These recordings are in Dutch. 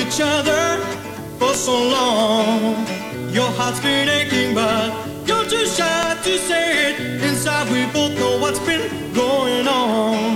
each other for so long. Your heart's been aching, but you're too shy to say it. Inside, we both know what's been going on.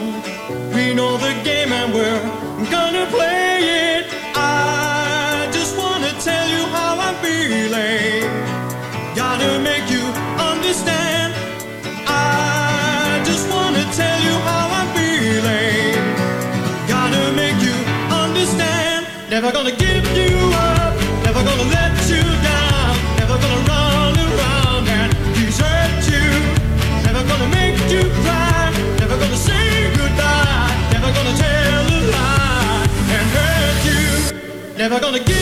Never gonna give you up. Never gonna let you down. Never gonna run around and desert you. Never gonna make you cry. Never gonna say goodbye. Never gonna tell a lie and hurt you. Never gonna give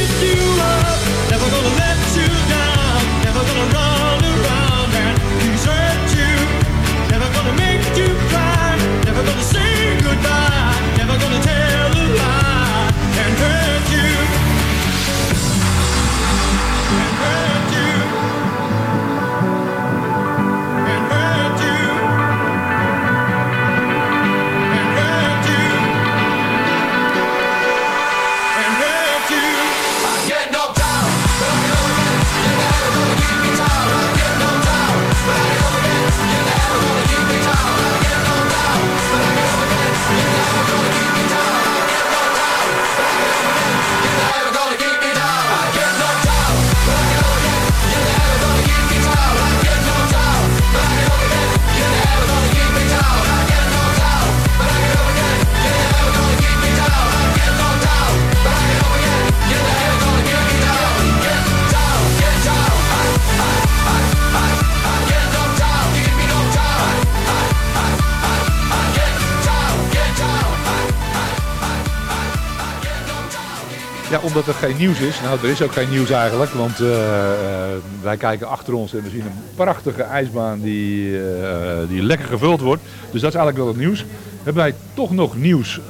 Ja, omdat er geen nieuws is. Nou, er is ook geen nieuws eigenlijk, want eh, eh, wij kijken achter ons en we zien een prachtige ijsbaan die, eh, die lekker gevuld wordt. Dus dat is eigenlijk wel het nieuws. Hebben wij toch nog nieuws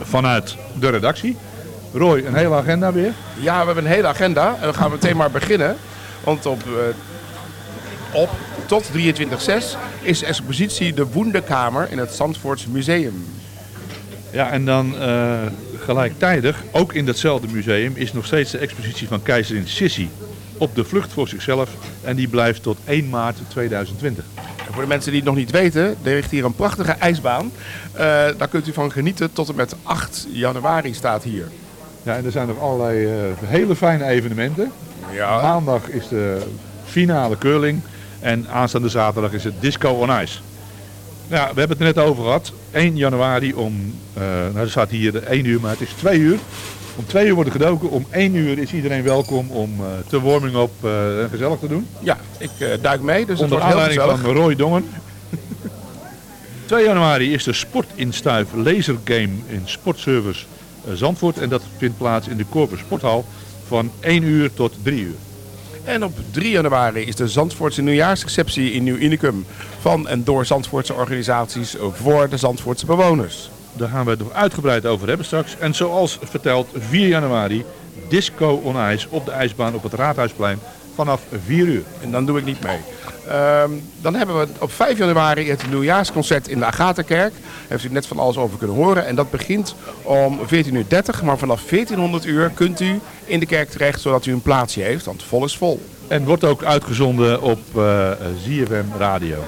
vanuit de redactie. Roy, een hele agenda weer. Ja, we hebben een hele agenda en we gaan meteen maar beginnen. Want op, op tot 23-6 is de expositie De Woendekamer in het Zandvoorts Museum. Ja, en dan gelijktijdig, ook in datzelfde museum, is nog steeds de expositie van keizerin Sissi. Op de vlucht voor zichzelf en die blijft tot 1 maart 2020. En voor de mensen die het nog niet weten, er ligt hier een prachtige ijsbaan. Eh, daar kunt u van genieten tot en met 8 januari staat hier. Ja, en er zijn nog allerlei eh, hele fijne evenementen. Ja. Maandag is de finale curling en aanstaande zaterdag is het Disco on Ice. Nou, we hebben het er net over gehad. 1 januari om, eh, nou er staat hier 1 uur, maar het is 2 uur. Om 2 uur wordt er gedoken. Om 1 uur is iedereen welkom om eh, te warming op eh, gezellig te doen. Ja, ik duik mee, dus Onder aanleiding van Roy Dongen. 2 januari is de Sportinstuif Lasergame in Sportservice Zandvoort. En dat vindt plaats in de Corpus Sporthal van 1 uur tot 3 uur. En op 3 januari is de Zandvoortse nieuwjaarsreceptie in Nieuw Unicum van en door Zandvoortse organisaties voor de Zandvoortse bewoners. Daar gaan we het nog uitgebreid over hebben straks. En zoals verteld, 4 januari, Disco on IJs op de ijsbaan op het Raadhuisplein vanaf 4 uur. En dan doe ik niet mee. Ehm, dan hebben we op 5 januari het nieuwjaarsconcert in de Agatha-kerk. Daar heeft u net van alles over kunnen horen. En dat begint om 14.30 uur. Maar vanaf 1400 uur kunt u in de kerk terecht zodat u een plaatsje heeft. Want vol is vol. En wordt ook uitgezonden op eh ZFM Radio.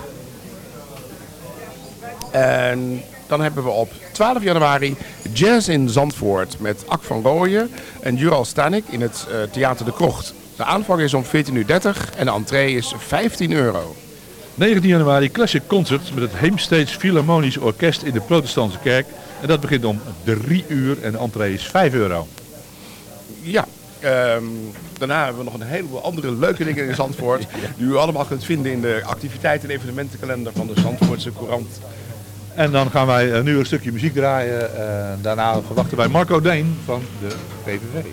En dan hebben we op 12 januari Jazz in Zandvoort met Ak van Rooyen en Jural Stanik in het eh, Theater de Krocht. De aanvang is om 14.30 uur en de entree is 15 euro. 19 januari Classic Concert met het Heemsteeds Philharmonisch Orkest in de Protestantse Kerk. En dat begint om 3 uur en de entree is 5 euro. Ja, ehm, daarna hebben we nog een heleboel andere leuke dingen in Zandvoort. Die u allemaal kunt vinden in de activiteiten en evenementenkalender van de Zandvoortse Courant. En dan gaan wij eh, nu een stukje muziek draaien. Eh, daarna verwachten wij Marco Deen van de VVV.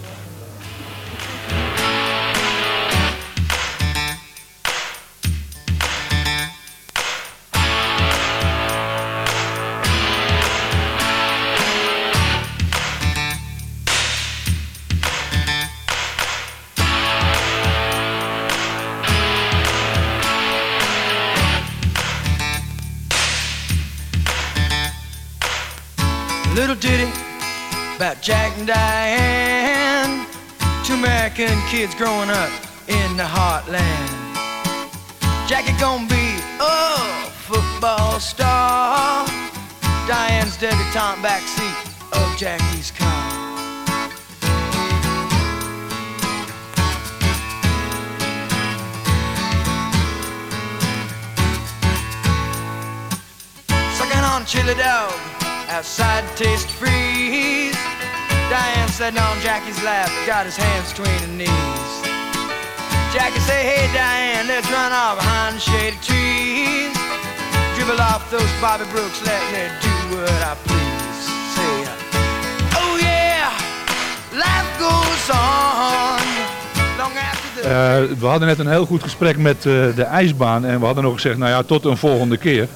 Jack and Diane. Two American kids growing up in the heartland. Jackie gonna be a football star. Diane's debutante backseat of Jackie's car. Sucking on chili dog outside taste freeze. Diane sitting on Jackie's lap, got his hands between her knees. Jackie say, hey Diane, let's run off behind the shady trees. Dribble off those Bobby Brooks, let me do what I please. Say, oh yeah, life goes on. Long. Eh, we hadden net een heel goed gesprek met eh, de ijsbaan. En we hadden nog gezegd, nou ja, tot een volgende keer.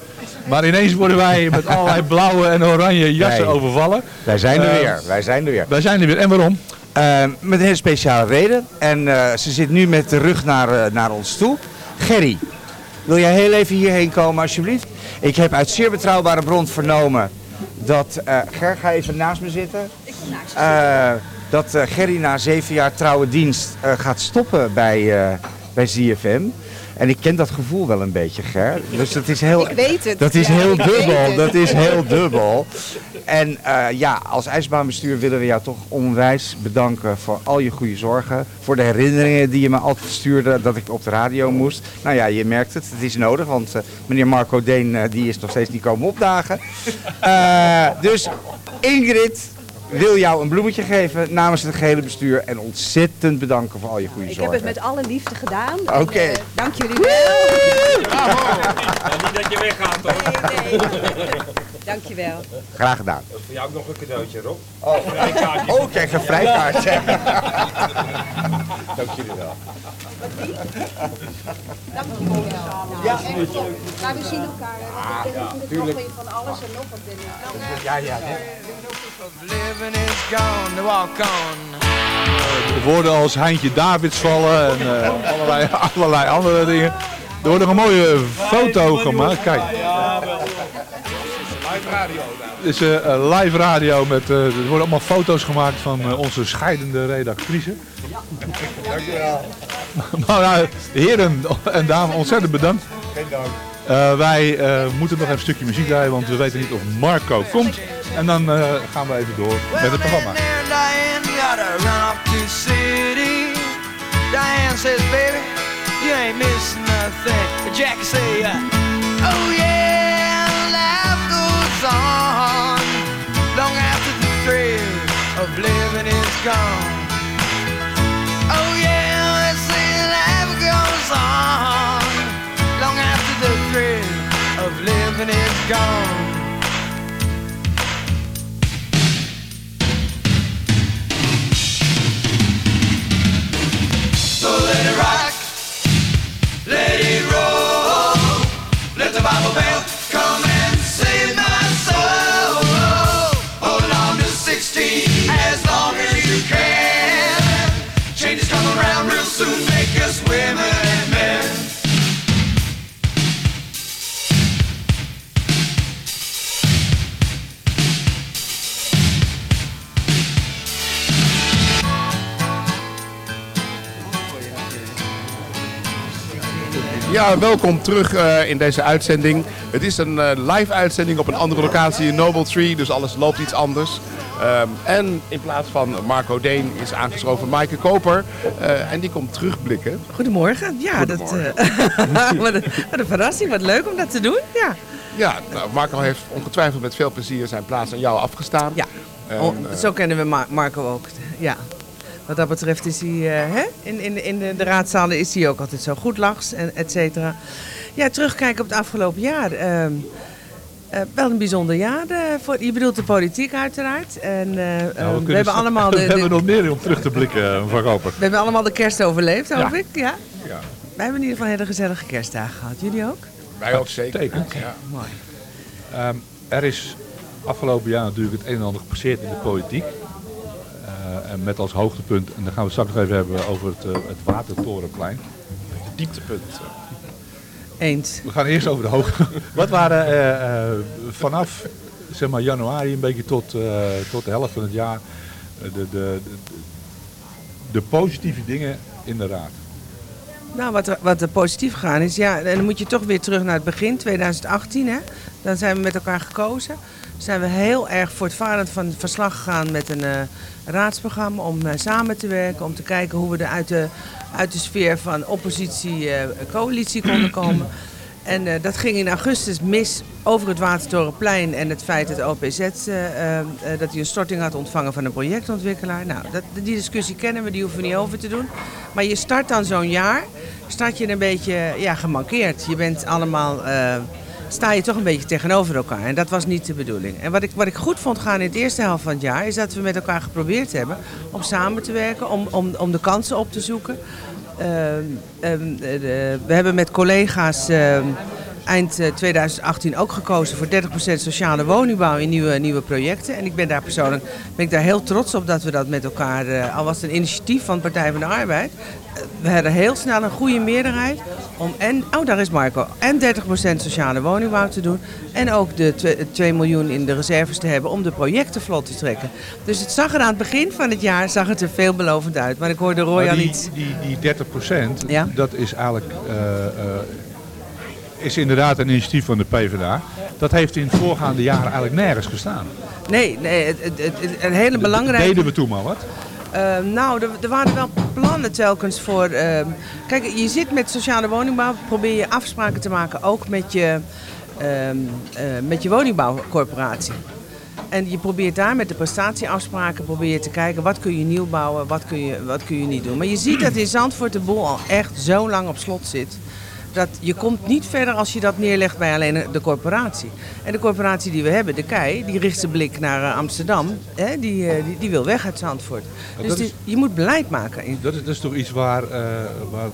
Maar ineens worden wij met allerlei blauwe en oranje jassen Nee. overvallen. Wij zijn er Eh, weer, wij zijn er weer. Wij zijn er weer. En waarom? Eh, met een hele speciale reden. En eh, ze zit nu met de rug naar, eh, naar ons toe. Gerry, wil jij heel even hierheen komen alsjeblieft? Ik heb uit zeer betrouwbare bron vernomen dat... eh Ger, ga even naast me zitten. Eh, dat eh, Gerry na zeven jaar trouwe dienst eh, gaat stoppen bij, eh, bij ZFM. En ik ken dat gevoel wel een beetje, Ger. Dus dat is heel, Ik weet het. Dat is Ja, heel dubbel. Dat is heel dubbel. En eh, ja, als ijsbaanbestuur willen we jou toch onwijs bedanken voor al je goede zorgen. Voor de herinneringen die je me altijd stuurde dat ik op de radio moest. Nou ja, je merkt het. Het is nodig, want eh, meneer Marco Deen eh, die is nog steeds niet komen opdagen. Dus Ingrid wil jou een bloemetje geven namens het gehele bestuur. En ontzettend bedanken voor al je goede Ik heb zorgen. het met alle liefde gedaan. Oké. Eh, dank jullie wel. niet dat je weggaat hoor. Nee, nee. Dank je wel. Graag gedaan. Voor jou ook nog een cadeautje, Rob. Oh, kijk, een vrijkaart. Dank jullie wel. Dank jullie wel. Ja, maar we zien elkaar. ben natuurlijk nog weer van alles en nog wat. ben ik. Ja, ja. Living is gone to walk on. Woorden als Heintje Davids vallen en eh, allerlei, allerlei andere dingen. Er wordt nog een mooie foto gemaakt. Kijk. Het is eh, eh, live radio met, eh, er worden allemaal foto's gemaakt van eh, onze scheidende redactrice. Dankjewel. Maar nou, heren en dames, ontzettend bedankt. Eh, wij eh, moeten nog even een stukje muziek draaien, want we weten niet of Marco komt. En dan eh, gaan we even door met het programma. Diane, says, baby, you ain't missing nothing. Jackie say, uh, oh yeah, on long after the thrill of living is gone. Oh yeah, I say life goes on long after the thrill of living is gone. So let it rock, let it roll, let the Bible belt. Ja, welkom terug eh, in deze uitzending. Het is een eh, live uitzending op een andere locatie in Noble Tree, dus alles loopt iets anders. Ehm, en in plaats van Marco Deen is aangeschoven Maaike Koper. eh, en die komt terugblikken. Goedemorgen. Ja, Dat, eh, wat, een, wat een verrassing. Wat leuk om dat te doen. Ja. Ja, nou, Marco heeft ongetwijfeld met veel plezier zijn plaats aan jou afgestaan. ja. En, Oh, zo kennen we Ma- Marco ook. Ja. Wat dat betreft is hij, eh, hè? in, in, in de, de raadzalen is hij ook altijd zo goed lachs en et cetera. Ja, terugkijken op het afgelopen jaar. ehm, eh, wel een bijzonder jaar. eh, voor, je bedoelt de politiek uiteraard. En, eh, Nou, ehm, we, kunnen hebben allemaal de, we hebben nog meer om terug te blikken, mevrouw Koper. we hebben allemaal de kerst overleefd, hoop Ja. ik. Ja. Ja. Wij hebben in ieder geval hele gezellige kerstdagen gehad. Jullie ook? wij ook zeker. Uitstekend. Ja. Mooi. Ehm, er is afgelopen jaar natuurlijk het een en ander gepasseerd in de politiek. Eh, met als hoogtepunt, en dan gaan we het straks nog even hebben over het, eh, het Watertorenplein. Dieptepunt. Eens. We gaan eerst over de hoogte. Wat waren eh, eh, vanaf zeg maar, januari een beetje tot, eh, tot de helft van het jaar eh, de, de, de, de positieve dingen in de raad? Nou, wat er, wat er positief gegaan is, ja, en dan moet je toch weer terug naar het begin, 2018. Hè? Dan zijn we met elkaar gekozen. Zijn we heel erg voortvarend van het verslag gegaan met een eh, raadsprogramma om eh, samen te werken. Om te kijken hoe we er uit de, uit de sfeer van oppositie-coalitie konden komen. En eh, dat ging in augustus mis over het Watertorenplein en het feit dat OPZ eh, eh, eh, dat een storting had ontvangen van een projectontwikkelaar. Nou, dat, die discussie kennen we, die hoeven we niet over te doen. Maar je start dan zo'n jaar, start je een beetje ja, gemankeerd. Je bent allemaal, eh, sta je toch een beetje tegenover elkaar. En dat was niet de bedoeling. En wat ik, wat ik goed vond gaan in de eerste helft van het jaar, is dat we met elkaar geprobeerd hebben om samen te werken, om, om, om de kansen op te zoeken. Ehm, ehm, de- de- we hebben met collega's ehm, eind eh, 2018 ook gekozen voor 30% sociale woningbouw in nieuwe, nieuwe projecten. En ik ben daar persoonlijk ben ik daar heel trots op dat we dat met elkaar, eh, al was het een initiatief van de Partij van de Arbeid, eh, we hadden heel snel een goede meerderheid om en, oh daar is Marco, en 30% sociale woningbouw te doen. En ook de twe- 2 miljoen in de reserves te hebben om de projecten vlot te trekken. Dus het zag er aan het begin van het jaar zag het er veelbelovend uit. Maar ik hoorde Roy al die, iets. die, die 30 procent, Ja. dat is eigenlijk eh, eh, is inderdaad een initiatief van de PvdA. Dat heeft in het voorgaande jaren eigenlijk nergens gestaan. Nee, nee het, het, het, het- een hele belangrijke... Deden we toen maar wat? Eh, nou, er, er waren wel plannen telkens voor. ehm, kijk, je zit met sociale woningbouw, probeer je afspraken te maken, ook met je, ehm, eh, met je woningbouwcorporatie. En je probeert daar met de prestatieafspraken probeer je te kijken wat kun je nieuw bouwen, wat kun je, wat kun je niet doen. Maar je ziet dat in Zandvoort de boel al echt zo lang op slot zit. Dat je komt niet verder als je dat neerlegt bij alleen de corporatie. En de corporatie die we hebben, de KEI, die richt zijn blik naar eh, Amsterdam. Hè, die, eh, die, die wil weg uit Zandvoort. Dus dat die- is- je moet beleid maken. Dat is, dat is toch iets waar, eh, waar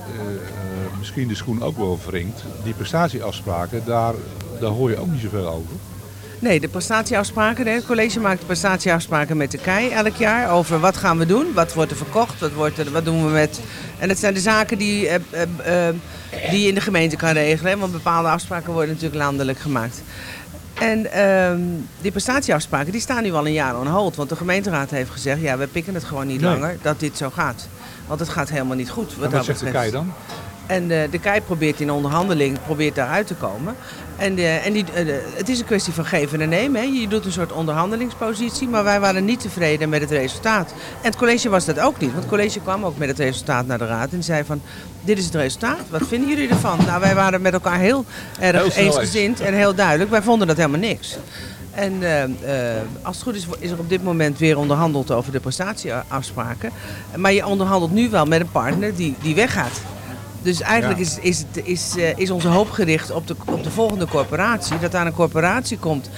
misschien de schoen ook wel wringt. Die prestatieafspraken, daar, daar hoor je ook niet zoveel over. Nee, de prestatieafspraken. Het college maakt prestatieafspraken met de KEI elk jaar over wat gaan we doen, wat wordt er verkocht, wat, wordt er, wat doen we met... En dat zijn de zaken die, eh, eh, eh, die je in de gemeente kan regelen. hè, Want bepaalde afspraken worden natuurlijk landelijk gemaakt. En ehm, die prestatieafspraken die staan nu al een jaar on hold. Want de gemeenteraad heeft gezegd, ja, we pikken het gewoon niet Nee. langer dat dit zo gaat. Want het gaat helemaal niet goed. En dat wat zegt de. KEI dan? En de KEI probeert in onderhandeling probeert daaruit te komen. En, eh, en die, eh, het is een kwestie van geven en nemen. Hè. Je doet een soort onderhandelingspositie, maar wij waren niet tevreden met het resultaat. En het college was dat ook niet, want het college kwam ook met het resultaat naar de raad en zei van, dit is het resultaat, wat vinden jullie ervan? Nou, wij waren met elkaar heel erg eensgezind en heel duidelijk. Wij vonden dat helemaal niks. En eh, als het goed is, is er op dit moment weer onderhandeld over de prestatieafspraken. Maar je onderhandelt nu wel met een partner die, die weggaat. Dus eigenlijk Ja. is, is, is, eh, is onze hoop gericht op de, op de volgende corporatie. Dat daar een corporatie komt,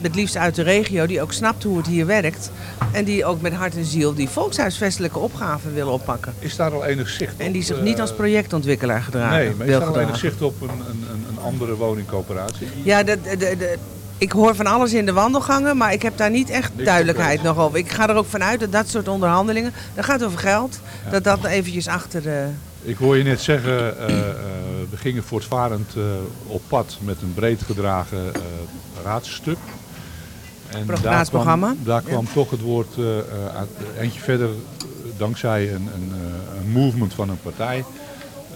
het liefst uit de regio, die ook snapt hoe het hier werkt. En die ook met hart en ziel die volkshuisvestelijke opgaven willen oppakken. Is daar al enig zicht op? En die zich eh, niet als projectontwikkelaar gedragen. Nee, maar is wil daar al enig zicht op een, een, een, andere woningcoöperatie? Ja, de, de, ik hoor van alles in de wandelgangen, maar ik heb daar niet echt Niks duidelijkheid nog over. Ik ga er ook vanuit dat dat soort onderhandelingen, dat gaat over geld, dat dat eventjes achter de... Ik hoor je net zeggen, eh, eh, we gingen voortvarend eh, op pad met een breed gedragen raadsstuk. En daar raadsprogramma. kwam, daar Ja. kwam toch het woord eentje verder, dankzij een, een, een movement van een partij,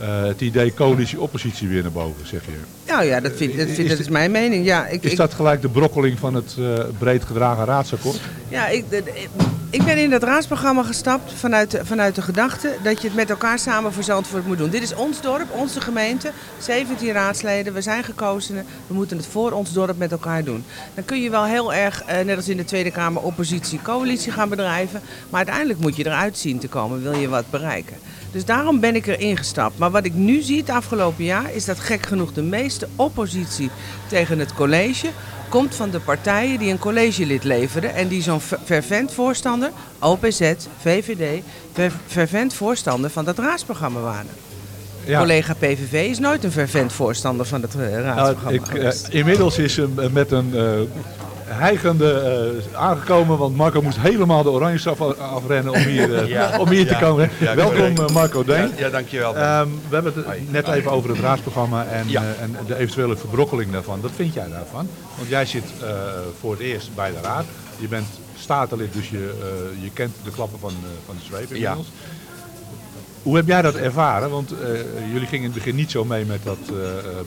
eh, het idee coalitie-oppositie weer naar boven, zeg je. Nou ja, dat, vind, dat, vind, Is dat is mijn mening. Ja, ik, Is ik- dat gelijk de brokkeling van het eh, breed gedragen raadsakkoord? Ja, ik, ik ben in dat raadsprogramma gestapt vanuit de, vanuit de gedachte dat je het met elkaar samen voor Zandvoort moet doen. Dit is ons dorp, onze gemeente, 17 raadsleden, we zijn gekozen, we moeten het voor ons dorp met elkaar doen. Dan kun je wel heel erg, eh, net als in de Tweede Kamer, oppositie-coalitie gaan bedrijven, maar uiteindelijk moet je eruit zien te komen, wil je wat bereiken. Dus daarom ben ik erin gestapt. Maar wat ik nu zie het afgelopen jaar is dat gek genoeg de meeste oppositie tegen het college komt van de partijen die een collegelid leveren en die zo'n fer- fervent voorstander, OPZ, VVD, fervent voorstander van dat raadsprogramma waren. Ja. Collega PVV is nooit een fervent voorstander van het eh, Nou, raadsprogramma ik, eh, inmiddels is eh, met een eh hijgende eh, aangekomen, want Marco moest helemaal de oranje af, afrennen om hier, eh, Ja. om hier te komen. Ja, Welkom eh, Marco Deen. Ja, dankjewel. Ehm, we hebben het net even over het raadsprogramma en, en de eventuele verbrokkeling daarvan. Wat vind jij daarvan? Want jij zit voor het eerst bij de raad. Je bent statenlid, dus je, je kent de klappen van, van de zweep inmiddels. Hoe heb jij dat ervaren? Want eh, jullie gingen in het begin niet zo mee met dat eh,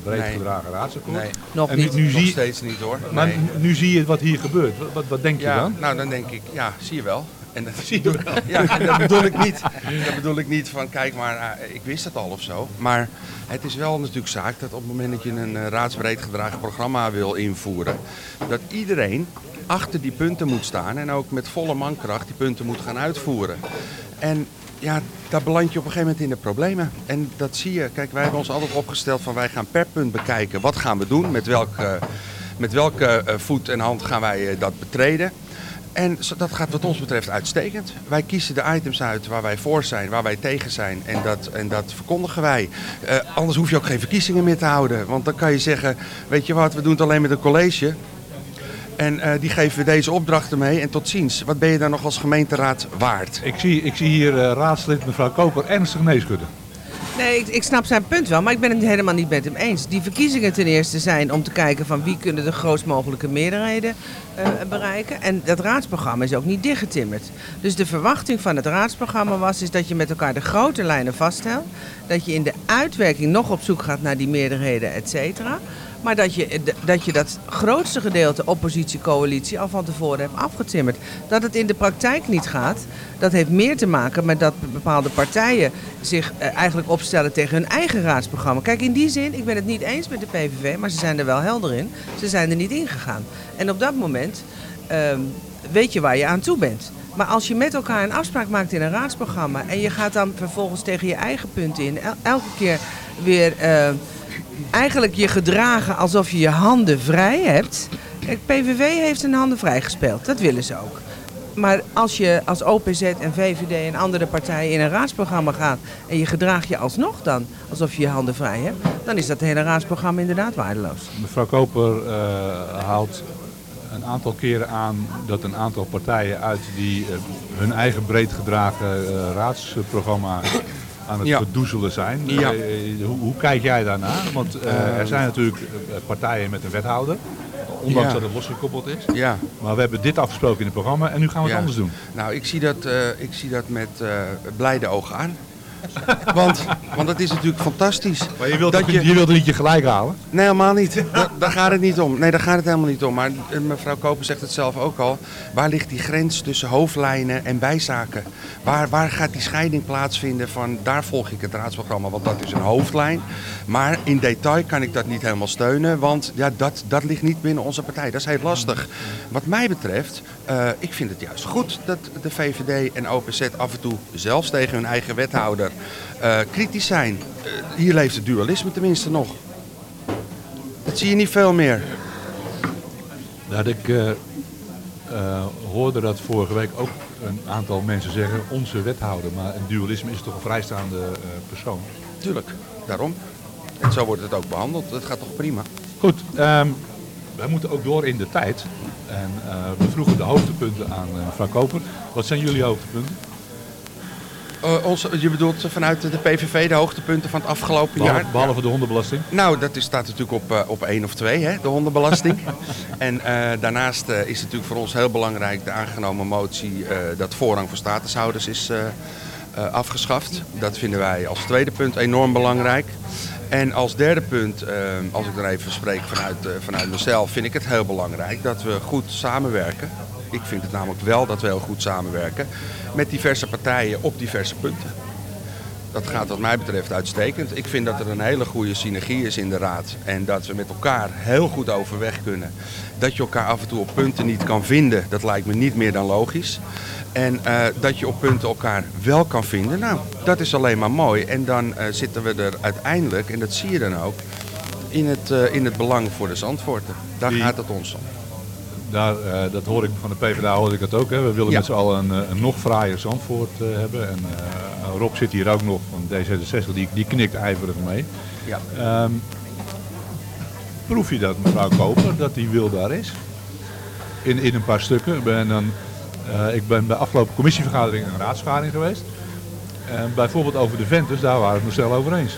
breed Nee. gedragen raadsakkoord. Nee, Nog en niet. nu nog zie, steeds niet hoor. maar Nee. nu- zie je wat hier gebeurt. Wat, wat, denk je dan? nou dan denk ik, ja, zie je wel. En dat, zie je wel. Ja, en dat bedoel ik niet. Dat bedoel ik niet van, kijk maar, ik wist het al of zo. Maar het is wel natuurlijk zaak dat op het moment dat je een raadsbreed gedragen programma wil invoeren, dat iedereen achter die punten moet staan en ook met volle mankracht die punten moet gaan uitvoeren. En ja, daar beland je op een gegeven moment in de problemen. En dat zie je. Kijk, wij hebben ons altijd opgesteld van wij gaan per punt bekijken. Wat gaan we doen? Met welke, met welke eh, voet en hand gaan wij eh, dat betreden? En dat gaat wat ons betreft uitstekend. Wij kiezen de items uit waar wij voor zijn, waar wij tegen zijn. En dat, en dat verkondigen wij. Eh, anders hoef je ook geen verkiezingen meer te houden. Want dan kan je zeggen, weet je wat, we doen het alleen met een college. En eh, die geven we deze opdrachten mee. En tot ziens. Wat ben je dan nog als gemeenteraad waard? Ik, zie, ik zie hier eh, raadslid mevrouw Koper ernstig nee schudden. Nee, ik, ik snap zijn punt wel, maar ik ben het helemaal niet met hem eens. Die verkiezingen ten eerste zijn om te kijken van wie kunnen de grootst mogelijke meerderheden eh, bereiken. En dat raadsprogramma is ook niet dichtgetimmerd. Dus de verwachting van het raadsprogramma was is dat je met elkaar de grote lijnen vaststelt. Dat je in de uitwerking nog op zoek gaat naar die meerderheden, et cetera. Maar dat je, dat je dat grootste gedeelte oppositie-coalitie al van tevoren hebt afgetimmerd. Dat het in de praktijk niet gaat, dat heeft meer te maken met dat bepaalde partijen zich eh, eigenlijk opstellen tegen hun eigen raadsprogramma. Kijk, in die zin, ik ben het niet eens met de PVV, maar ze zijn er wel helder in. Ze zijn er niet ingegaan. En op dat moment ehm, weet je waar je aan toe bent. Maar als je met elkaar een afspraak maakt in een raadsprogramma en je gaat dan vervolgens tegen je eigen punten in, el- elke keer weer eh, eigenlijk je gedragen alsof je je handen vrij hebt. Kijk, PVV heeft zijn handen vrij gespeeld, dat willen ze ook. Maar als je als OPZ en VVD en andere partijen in een raadsprogramma gaat en je gedraagt je alsnog dan alsof je je handen vrij hebt, dan is dat hele raadsprogramma inderdaad waardeloos. Mevrouw Koper eh, haalt een aantal keren aan dat een aantal partijen uit die eh, hun eigen breed gedragen eh, raadsprogramma aan het Ja. verdoezelen zijn. Ja. Eh, hoe, hoe kijk jij daarnaar? Want eh, er zijn natuurlijk eh, partijen met een wethouder, ondanks Ja. dat het losgekoppeld is. Ja. Maar we hebben dit afgesproken in het programma en nu gaan we het anders doen. Nou, ik zie dat, eh, ik zie dat met eh, blijde ogen aan. Want, want dat is natuurlijk fantastisch. Maar je wilt, dat toch- je... wilt er niet je gelijk halen? Nee, helemaal niet. Da- daar gaat het niet om. Nee, daar gaat het helemaal niet om. Maar eh, mevrouw Koper zegt het zelf ook al. Waar ligt die grens tussen hoofdlijnen en bijzaken? Waar, waar gaat die scheiding plaatsvinden van daar volg ik het raadsprogramma, want dat is een hoofdlijn. Maar in detail kan ik dat niet helemaal steunen, want ja, dat, dat ligt niet binnen onze partij. Dat is heel lastig. Wat mij betreft, eh, ik vind het juist goed dat de VVD en OPZ af en toe zelfs tegen hun eigen wethouder eh, kritisch zijn. Eh, hier leeft het dualisme tenminste nog. Dat zie je niet veel meer. Dat ik hoorde dat vorige week ook een aantal mensen zeggen, onze wethouder. Maar een dualisme is toch een vrijstaande persoon. Tuurlijk, daarom. En zo wordt het ook behandeld. Dat gaat toch prima. Goed, ehm, wij moeten ook door in de tijd. En eh, we vroegen de hoogtepunten aan eh, mevrouw Koper. Wat zijn jullie hoogtepunten? Eh, onze, je bedoelt vanuit de PVV de hoogtepunten van het afgelopen Behalve, jaar? behalve de hondenbelasting. Nou, dat is, staat natuurlijk op, eh, op één of twee, hè, de hondenbelasting. en eh, daarnaast eh, is natuurlijk voor ons heel belangrijk de aangenomen motie eh, dat voorrang voor statushouders is, eh, eh, afgeschaft. Dat vinden wij als tweede punt enorm belangrijk. En als derde punt, eh, als ik dan even spreek vanuit, eh, vanuit mezelf, vind ik het heel belangrijk dat we goed samenwerken. Ik vind het namelijk wel dat we heel goed samenwerken met diverse partijen op diverse punten. Dat gaat wat mij betreft uitstekend. Ik vind dat er een hele goede synergie is in de raad. En dat we met elkaar heel goed overweg kunnen. Dat je elkaar af en toe op punten niet kan vinden, dat lijkt me niet meer dan logisch. En eh, dat je op punten elkaar wel kan vinden, nou, dat is alleen maar mooi. En dan eh, zitten we er uiteindelijk, en dat zie je dan ook, in het, eh, in het belang voor de Zandvoorten. Daar Die- gaat het ons om. Daar, dat hoor ik van de PvdA hoor ik dat ook. Hè. We willen Ja. met z'n allen een, een nog fraaier Zandvoort hebben. En Rob zit hier ook nog van D66, die, die knikt ijverig mee. Ja. Ehm, proef je dat, mevrouw Koper, dat die wil daar is? In, in een paar stukken. Ben, dan, eh, ik ben bij afgelopen commissievergadering en raadsvergadering geweest. Bijvoorbeeld over de Ventus, daar waren we het nog snel over eens.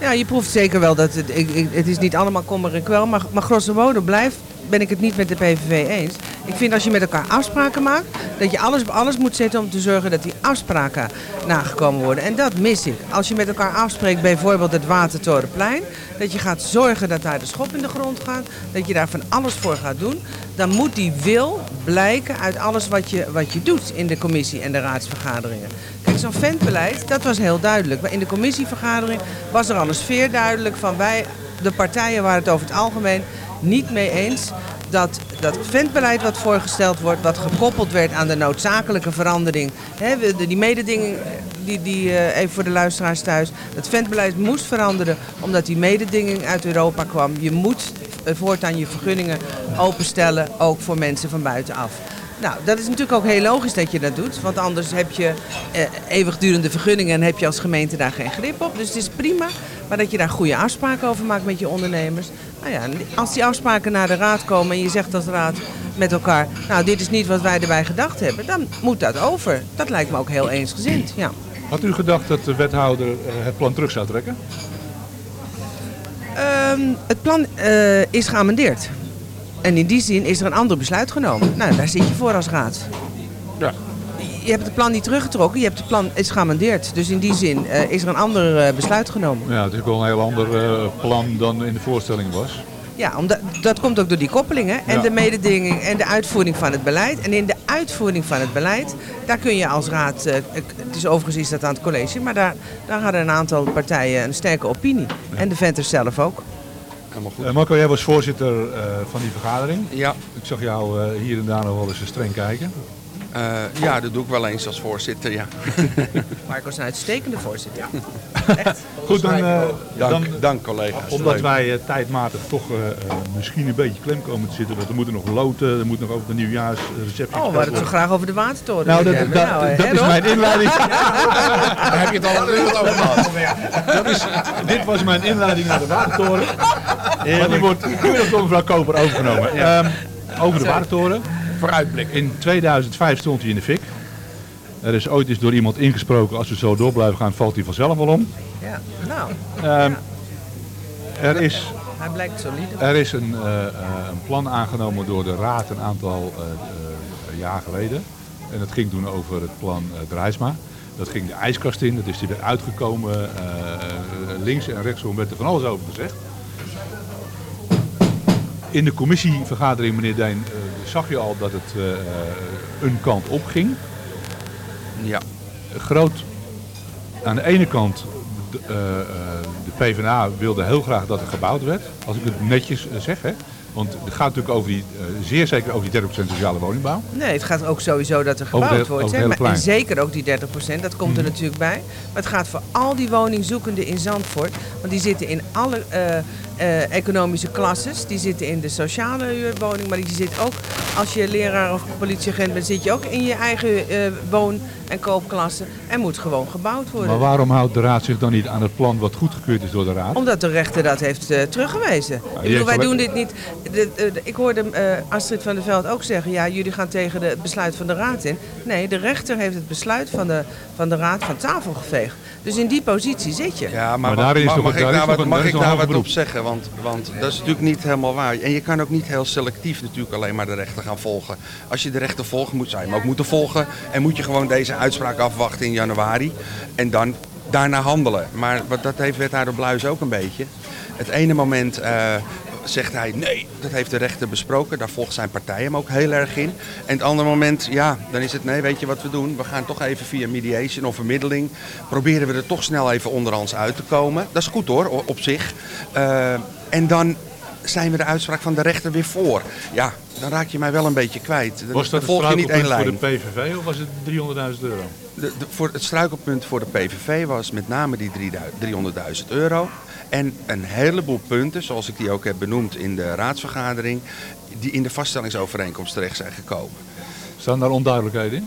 Ja, je proeft zeker wel dat het, het is niet allemaal kommer en kwel, maar, maar grosso modo blijft, ben ik het niet met de PVV eens. Ik vind als je met elkaar afspraken maakt, dat je alles op alles moet zetten om te zorgen dat die afspraken nagekomen worden. En dat mis ik. Als je met elkaar afspreekt, bijvoorbeeld het Watertorenplein, dat je gaat zorgen dat daar de schop in de grond gaat, dat je daar van alles voor gaat doen, dan moet die wil blijken uit alles wat je, wat je doet in de commissie en de raadsvergaderingen. Kijk, zo'n ventbeleid, dat was heel duidelijk. In de commissievergadering was er al een sfeer duidelijk van wij, de partijen waren het over het algemeen niet mee eens dat dat ventbeleid wat voorgesteld wordt, wat gekoppeld werd aan de noodzakelijke verandering, die mededinging, die, die, eh, even voor de luisteraars thuis, dat ventbeleid moest veranderen omdat die mededinging uit Europa kwam. Je moet eh, voortaan je vergunningen openstellen, ook voor mensen van buitenaf. Nou, dat is natuurlijk ook heel logisch dat je dat doet. Want anders heb je eh, eeuwigdurende vergunningen en heb je als gemeente daar geen grip op. Dus het is prima, maar dat je daar goede afspraken over maakt met je ondernemers. Nou ja, als die afspraken naar de raad komen en je zegt als raad met elkaar... nou, dit is niet wat wij erbij gedacht hebben, dan moet dat over. Dat lijkt me ook heel eensgezind, ja. Had u gedacht dat de wethouder eh, het plan terug zou trekken? Ehm, het plan eh, is geamendeerd. En in die zin is er een ander besluit genomen. Nou, daar zit je voor als raad. Je hebt het plan niet teruggetrokken, je hebt het plan is geamendeerd. Dus in die zin eh, is er een ander eh, besluit genomen. Ja, het is wel een heel ander eh, plan dan in de voorstelling was. Ja, omdat, dat komt ook door die koppelingen en Ja. de mededinging en de uitvoering van het beleid. En in de uitvoering van het beleid, daar kun je als raad, eh, het is overigens is dat aan het college, maar daar, daar hadden een aantal partijen een sterke opinie. En de venters zelf ook. Helemaal goed. Marco, jij was voorzitter eh, van die vergadering. Ja, Ik zag jou eh, hier en daar nog wel eens streng kijken. Eh, ja, dat doe ik wel eens als voorzitter, ja. Marco is een uitstekende voorzitter. Goed, dan, eh, Dank, dan dank collega's. omdat Leuk. wij eh, tijdmatig toch misschien een beetje klem komen te zitten. Want er moeten nog loten, er moet nog over de nieuwjaarsreceptie Oh, we hadden het zo graag over de watertoren. Nou, dat, dat. Nou, dat is mijn inleiding. Daar heb je het al een uur over gehad. Dat is, dit was mijn inleiding naar de watertoren. Maar die wordt keurig door mevrouw Koper overgenomen. Ehm, over de watertoren. Vooruitblik. In 2005 stond hij in de fik. Er is ooit eens door iemand ingesproken, als we zo door blijven gaan, valt hij vanzelf wel om. Ja, nou, Ehm, er, is, hij blijkt solide. er is een, eh, eh, een plan aangenomen door de Raad een aantal eh, eh, jaar geleden. En dat ging toen over het plan uh, Drijsma. Dat ging de ijskast in, dat is er weer uitgekomen. eh, links en rechtsom werd er van alles over gezegd. In de commissievergadering, meneer Dijn, eh, zag je al dat het eh, een kant op ging. Ja, Groot aan de ene kant, de, eh, eh, de PvdA wilde heel graag dat er gebouwd werd. Als ik het netjes zeg, hè. Want het gaat natuurlijk over die, eh, zeer zeker over die 30% sociale woningbouw. Nee, het gaat ook sowieso dat er Over gebouwd de- wordt. over hè, het hele maar, en zeker ook die 30% dat komt er natuurlijk bij. Maar het gaat voor al die woningzoekenden in Zandvoort. Want die zitten in alle eh, eh, economische klasses. Die zitten in de sociale huurwoning. Maar die zitten ook, als je leraar of politieagent bent, zit je ook in je eigen eh, woon- en koopklasse. En moet gewoon gebouwd worden. Maar waarom houdt de Raad zich dan niet aan het plan wat goedgekeurd is door de Raad? Omdat de rechter dat heeft eh, teruggewezen. ik bedoel, heeft wij doen dit niet. De, de- de- ik hoorde eh, Astrid van der Veld ook zeggen: ja, jullie gaan tegen de- het besluit van de raad in. Nee, de rechter heeft het besluit van de, van de raad van tafel geveegd. Dus in die positie zit je. ja maar, daarin is mag, toch- mag ik daar is daar nog wat, mag daar ik daar op zeggen? Want, want dat is natuurlijk niet helemaal waar. En je kan ook niet heel selectief natuurlijk alleen maar de rechter gaan volgen. Als je de rechter volgt, moet, je hem ook moeten volgen. En moet je gewoon deze uitspraak afwachten in januari. En dan daarna handelen. Maar wat- dat heeft wethouder Bluis ook een beetje. Het ene moment eh, zegt hij nee, dat heeft de rechter besproken. Daar volgt zijn partij hem ook heel erg in. En het andere moment, ja, dan is het nee, weet je wat we doen? We gaan toch even via mediation of vermiddeling. Proberen we er toch snel even onderhands uit te komen. Dat is goed hoor, op zich. Eh, en dan zijn we de uitspraak van de rechter weer voor. Ja, dan raak je mij wel een beetje kwijt. Was dat volg je niet één struikelpunt lijn. voor de PVV of was het 300.000 euro? De, de- voor het struikelpunt voor de PVV was met name die 300.000 euro. En een heleboel punten, zoals ik die ook heb benoemd in de raadsvergadering, die in de vaststellingsovereenkomst terecht zijn gekomen. Staan daar onduidelijkheden in?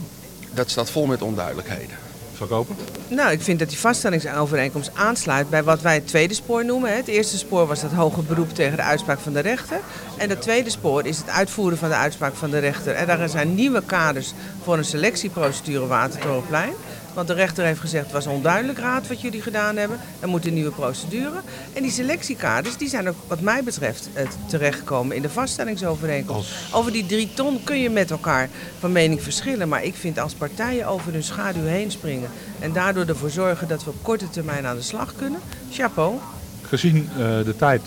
Dat staat vol met onduidelijkheden. Verkopen? Nou, ik vind dat die vaststellingsovereenkomst aansluit bij wat wij het tweede spoor noemen. Het eerste spoor was dat hoge beroep tegen de uitspraak van de rechter. En het tweede spoor is het uitvoeren van de uitspraak van de rechter. En daar zijn nieuwe kaders voor een selectieprocedure Watertorenplein. Want de rechter heeft gezegd, het was onduidelijk raad wat jullie gedaan hebben. Er moet een nieuwe procedure. En die selectiekaders die zijn ook wat mij betreft eh, terechtgekomen in de vaststellingsovereenkomst. Over die drie ton kun je met elkaar van mening verschillen. Maar ik vind als partijen over hun schaduw heen springen en daardoor ervoor zorgen dat we op korte termijn aan de slag kunnen, chapeau. Gezien eh, de tijd,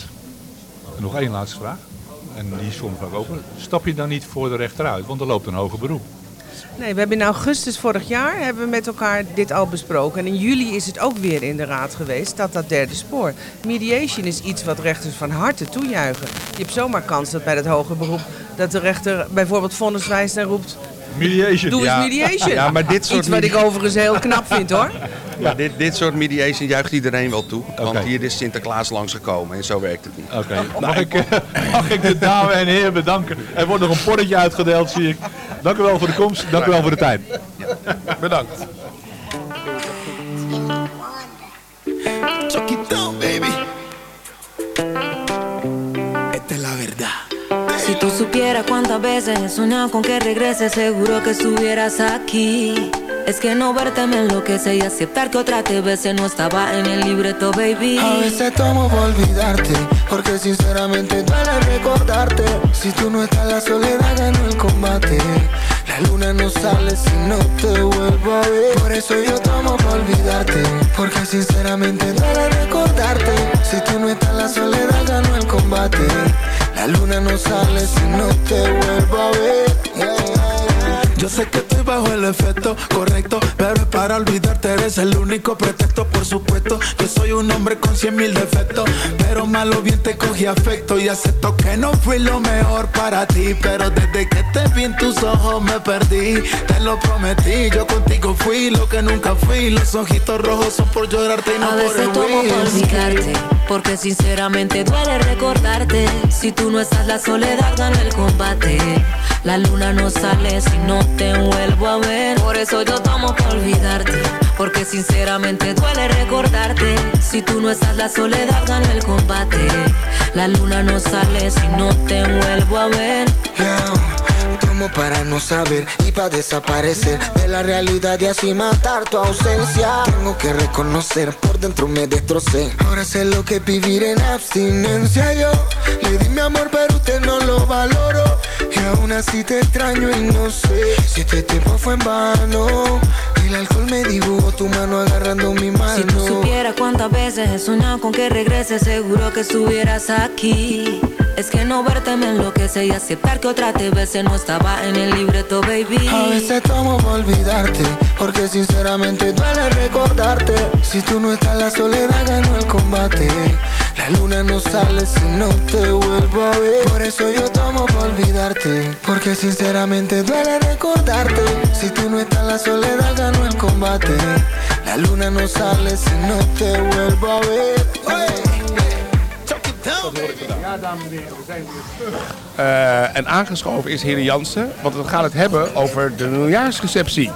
nog één laatste vraag. En die is soms vaak open. Stap je dan niet voor de rechter uit? Want er loopt een hoger beroep. Nee, we hebben in augustus vorig jaar hebben we met elkaar dit al besproken. En in juli is het ook weer in de raad geweest, dat dat derde spoor. Mediation is iets wat rechters van harte toejuichen. Je hebt zomaar kans dat bij dat hoger beroep dat de rechter bijvoorbeeld vonnis wijst en roept... Mediation. Doe eens Ja. mediation. Ja, maar dit soort Iets wat ik overigens heel knap vind hoor. Maar dit, dit soort mediation juicht iedereen wel toe. Want hier is Sinterklaas langsgekomen en zo werkt het niet. Oké, mag, ik, eh, mag ik de dame en heren bedanken? Er wordt nog een porretje uitgedeeld, zie ik. Dank u wel voor de komst, dank u wel voor de tijd. Bedankt. Down, baby. Esta es la verdad. Si tú supieras cuántas veces he soñado con que regreses, seguro que estuvieras aquí. Es que no verte me enloquece y aceptar que otra te no estaba en el libreto, baby. A veces tomo por olvidarte, porque sinceramente duele recordarte. Si tú no estás, la soledad no sale si no te vuelvo a ver. Por eso yo tomo por olvidarte, porque sinceramente duele recordarte. Si tú no estás, la soledad ganó el combate. La luna no sale si no te vuelvo a ver. Yo sé que estoy bajo el efecto correcto, pero es para olvidarte, eres el único pretexto, por supuesto. Yo soy un hombre con cien mil defectos, pero malo bien te cogí afecto y acepto que no fui lo mejor para ti. Pero desde que te vi en tus ojos me perdí, te lo prometí. Yo contigo fui lo que nunca fui. Los ojitos rojos son por llorarte y no A veces tomo por olvidarte, porque sinceramente duele recordarte. Si tú no estás, la soledad gana el combate. La luna no sale si no te vuelvo a ver. Por eso yo tomo por olvidarte, porque sinceramente duele recordarte. Si tú no estás, la soledad gana el combate. La luna no sale si no te vuelvo a ver. Yeah, Tomo para no saber y para desaparecer de la realidad y así matar tu ausencia. Tengo que reconocer, por dentro me destrocé. Ahora sé lo que es vivir en abstinencia. Yo le di mi amor, pero usted no lo valoró. Y aún así te extraño y no sé si este tiempo fue en vano. El alcohol me dibujó tu mano agarrando mi mano. Si tú supieras cuántas veces he soñado con que regreses, seguro que estuvieras aquí. Es que no verte me enloquece y aceptar que otra te bese no estaba en el libreto, baby. A veces tomo por olvidarte, porque sinceramente duele recordarte. Si tú no estás, la soledad ganó el combate. La luna no sale si no te vuelvo a ver. Por eso yo tomo por olvidarte, porque sinceramente duele recordarte. Si tú no estás, la soledad ganó el combate. La luna no sale si no te vuelvo a ver. Down, baby. Eh, en aangeschoven is heer Jansen, want we gaan het hebben over de nieuwjaarsreceptie.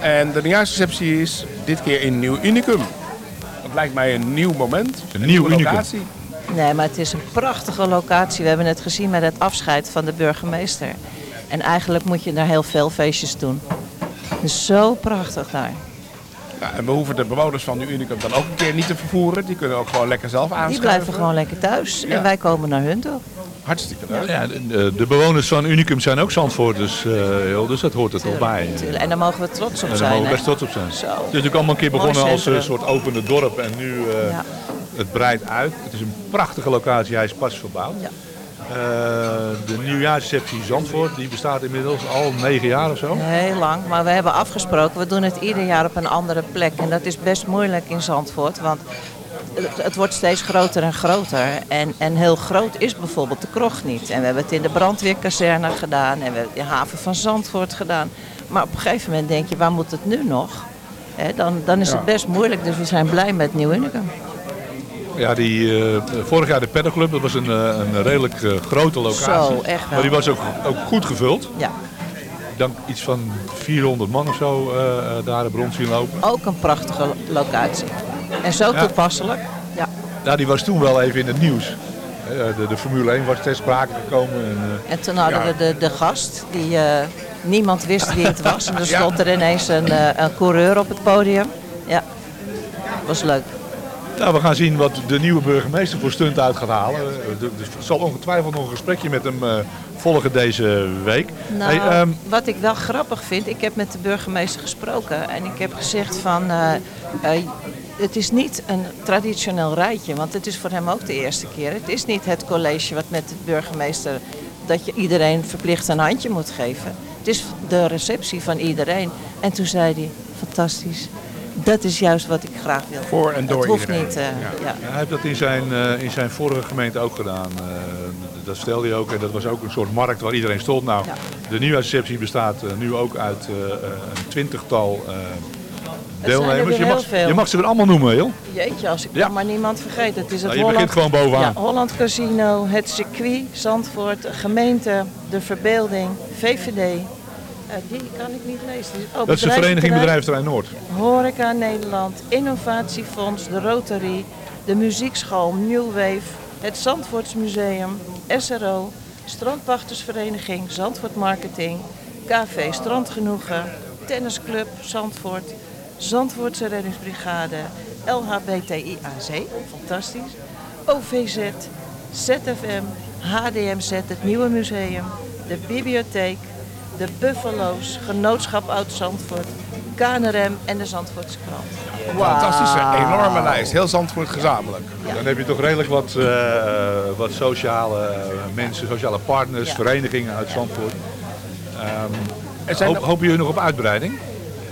En de nieuwjaarsreceptie is dit keer in Nieuw Unicum. Lijkt mij een nieuw moment. Een nieuw nieuwe unicum. locatie. Nee, maar het is een prachtige locatie. We hebben het gezien met het afscheid van de burgemeester. En eigenlijk moet je daar heel veel feestjes doen. Het is zo prachtig daar. Ja, en we hoeven de bewoners van de Unicum dan ook een keer niet te vervoeren. Die kunnen ook gewoon lekker zelf aanschuiven. Die blijven gewoon lekker thuis Ja. en wij komen naar hun toe. Hartstikke leuk. Ja, de, de bewoners van Unicum zijn ook Zandvoorters, eh joh, dus dat hoort er toch bij. Tuurlijk. En daar mogen we trots op En daar zijn. mogen we best trots op zijn. Zo. Het is natuurlijk allemaal een keer begonnen als een soort opende dorp en nu eh, Ja. het breidt uit. Het is een prachtige locatie, hij is pas verbouwd. Ja. Eh, de nieuwjaarsreceptie Zandvoort, die bestaat inmiddels al negen jaar of zo. Heel lang, maar we hebben afgesproken, we doen het ieder jaar op een andere plek. En dat is best moeilijk in Zandvoort, want het, het wordt steeds groter en groter. En, en heel groot is bijvoorbeeld de krocht niet. En we hebben het in de brandweerkazerne gedaan en we hebben de haven van Zandvoort gedaan. Maar op een gegeven moment denk je, waar moet het nu nog? Hè, dan, dan is Ja. het best moeilijk, dus we zijn blij met Nieuw Unicum. Ja, die, eh, vorig jaar de Pedalclub, dat was een, eh, een redelijk eh, grote locatie. Zo, echt wel. Maar die was ook, ook goed gevuld. Ja. Denk iets van 400 man of zo daar heb rond zien lopen. Ook een prachtige locatie. En zo Ja. toepasselijk. Ja. Ja, die was toen wel even in het nieuws. De, de Formule 1 was ter sprake gekomen. En, En toen hadden ja. we de, de gast, die niemand wist wie het was. En er Ja. stond er ineens een, een coureur op het podium. Ja, was leuk. Nou, we gaan zien wat de nieuwe burgemeester voor stunt uit gaat halen. Eh, Er er zal ongetwijfeld nog een gesprekje met hem eh, volgen deze week. Nou, Hey, ehm, wat ik wel grappig vind, ik heb met de burgemeester gesproken en ik heb gezegd van, eh, het is niet een traditioneel rijtje, want het is voor hem ook de eerste keer. Het is niet het college wat met de burgemeester, dat je iedereen verplicht een handje moet geven. Het is de receptie van iedereen. En toen zei hij, fantastisch, dat is juist wat ik graag wil. Voor en door het hoeft iedereen. niet, eh, ja. Hij heeft dat in zijn, eh, in zijn vorige gemeente ook gedaan. Eh, dat stelde hij ook. En dat was ook een soort markt waar iedereen stond. Nou, de nieuwjaarsreceptie bestaat nu ook uit eh, eh, een twintigtal deelnemers. Je mag, je mag ze weer allemaal noemen, joh. Jeetje, als ik Ja. maar niemand vergeet. Het is het Nou, je Holland, begint gewoon bovenaan. Ja, Holland Casino, het circuit, Zandvoort, gemeente, de verbeelding, VVD. Eh, die kan ik niet lezen. Oh, Dat is de Vereniging Bedrijventerrein Noord. Horeca Nederland, Innovatiefonds, de Rotary, de Muziekschool New Wave, het Zandvoortsmuseum, SRO, Strandwachtersvereniging, Zandvoort Marketing, KV Strandgenoegen, Tennisclub Zandvoort, Zandvoortse Reddingsbrigade, LHBTIAC, fantastisch, OVZ, ZFM, HDMZ, het Nieuwe Museum, de Bibliotheek, de Buffalo's, Genootschap Oud-Zandvoort, KNRM en de Zandvoortse Krant. Wauw. Fantastische, enorme lijst. Heel Zandvoort gezamenlijk. Dan heb je toch redelijk wat, eh, wat sociale eh, mensen, sociale partners, Ja. verenigingen uit Zandvoort. Ehm, zijn hoop, er- hopen jullie nog op uitbreiding?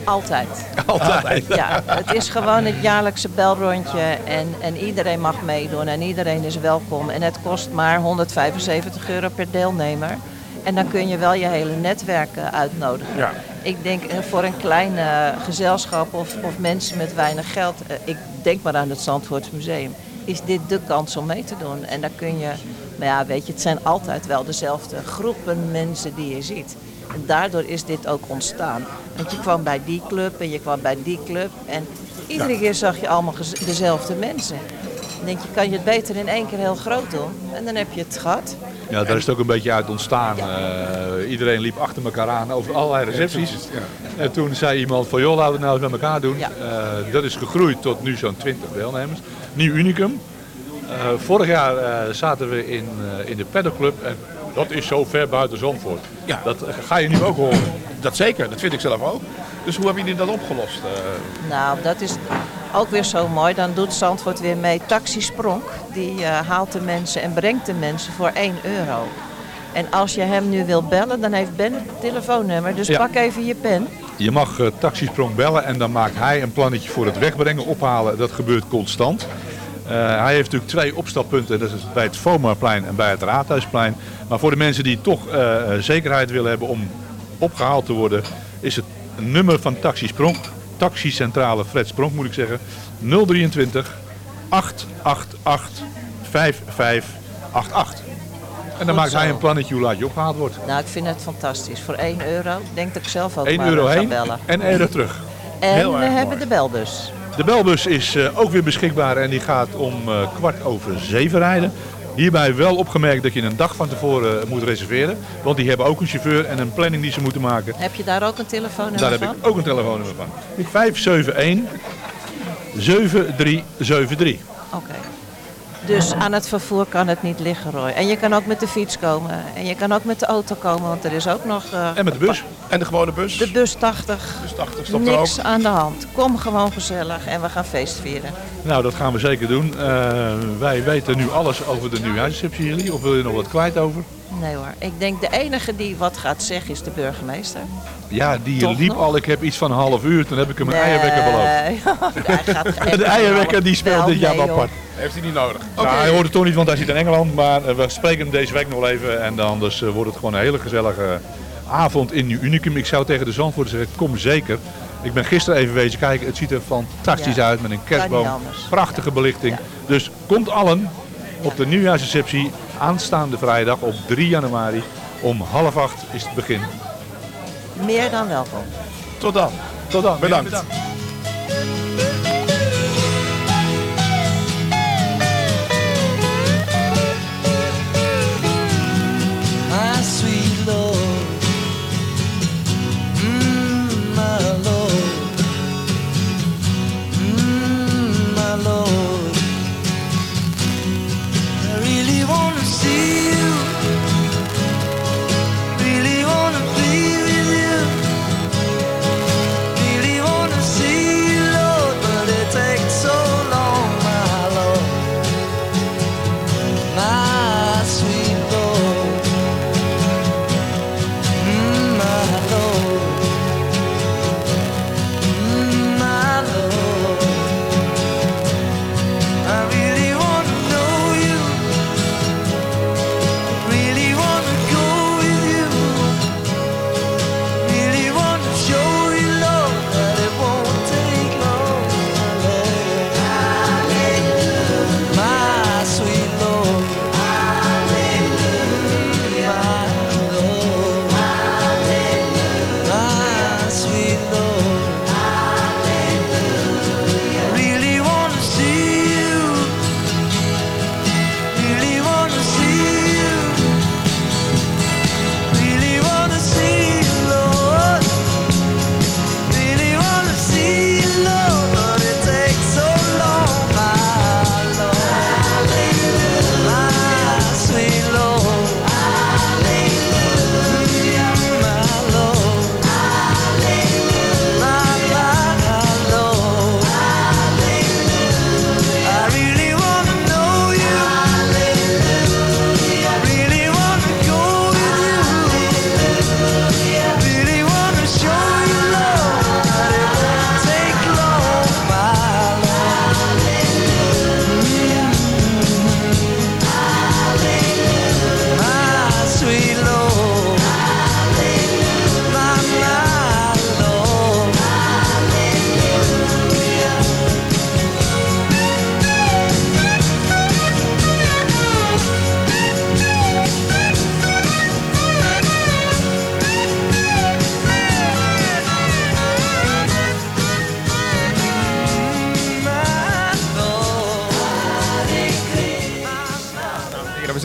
Altijd. Altijd. Ja, het is gewoon het jaarlijkse belrondje en, en iedereen mag meedoen en iedereen is welkom. En het kost maar 175 euro per deelnemer. En dan kun je wel je hele netwerk eh, uitnodigen. Ja. Ik denk eh, voor een klein eh, gezelschap of, of mensen met weinig geld, ik denk maar aan het Zandvoorts Museum, is dit de kans om mee te doen. En dan kun je, maar ja, weet je, het zijn altijd wel dezelfde groepen mensen die je ziet. En daardoor is dit ook ontstaan. Want je kwam bij die club en je kwam bij die club. En iedere Ja. keer zag je allemaal dezelfde mensen. Dan denk je, kan je het beter in één keer heel groot doen? En dan heb je het gehad. Ja, daar is het ook een beetje uit ontstaan. Eh, iedereen liep achter elkaar aan over allerlei recepties. En toen zei iemand van, joh, laten we het nou eens met elkaar doen. Ja. Eh, dat is gegroeid tot nu zo'n 20 deelnemers. Nieuw unicum. Eh, vorig jaar eh, zaten we in, eh, in de pedalclub en dat is zo ver buiten Zandvoort. Ja. Dat ga je nu ook horen. Dat zeker, dat vind ik zelf ook. Dus hoe hebben jullie dat opgelost? eh? Nou, dat is ook weer zo mooi. Dan doet Zandvoort weer mee. Taxi Spronk, die eh, haalt de mensen en brengt de mensen voor 1 euro. En als je hem nu wil bellen, dan heeft Ben het telefoonnummer. Dus Ja. pak even je pen. Je mag eh, taxisprong bellen en dan maakt hij een plannetje voor het wegbrengen, ophalen. Dat gebeurt constant. Eh, hij heeft natuurlijk twee opstappunten, dat is bij het Vomarplein en bij het Raadhuisplein. Maar voor de mensen die toch zekerheid willen hebben om opgehaald te worden, is het nummer van Taxisprong, taxicentrale Fred Sprong moet ik zeggen, 023 888 5588. En dan Goed maakt hij een plannetje hoe laat je opgehaald wordt. Nou, ik vind het fantastisch. Voor 1 euro. Denk dat ik zelf ook 1 maar euro ga heen bellen. en 1 euro terug. En Heel we hebben mooi. de belbus. De belbus is eh, ook weer beschikbaar en die gaat om eh, kwart over zeven rijden. Hierbij wel opgemerkt dat je een dag van tevoren moet reserveren. Want die hebben ook een chauffeur en een planning die ze moeten maken. Heb je daar ook een telefoonnummer Daar heb van? ik ook een telefoonnummer van. 571 7373. Oké. Dus aan het vervoer kan het niet liggen, Roy. En je kan ook met de fiets komen. En je kan ook met de auto komen, want er is ook nog... eh, En met de bus. En de gewone bus? De bus 80. Bus 80 stopt er Niks ook. aan de hand. Kom gewoon gezellig en we gaan feest vieren. Nou, dat gaan we zeker doen. Eh, wij weten nu alles over de nieuwjaarsreceptie jullie. Of wil je nog wat kwijt over? Nee hoor. Ik denk de enige die wat gaat zeggen is de burgemeester. Ja, die Toch liep nog? al. Ik heb iets van een half uur. Toen heb ik hem een eierwekker beloofd. Echt De eierwekker die speelt Wel, dit jaar nee, apart. Heeft hij niet nodig. Nou, hij hoort het toch niet, want hij zit in Engeland. Maar eh, we spreken hem deze week nog even. En dan anders eh, wordt het gewoon een hele gezellige avond in Nieuw Unicum. Ik zou tegen de Zandvoort zeggen, kom zeker. Ik ben gisteren even wezen kijken. Het ziet er fantastisch Ja, uit met een kerstboom. Prachtige belichting. Dus komt allen op de nieuwjaarsreceptie aanstaande vrijdag op 3 januari. Om half acht is het begin. Meer dan welkom. Tot dan. Tot dan. Bedankt.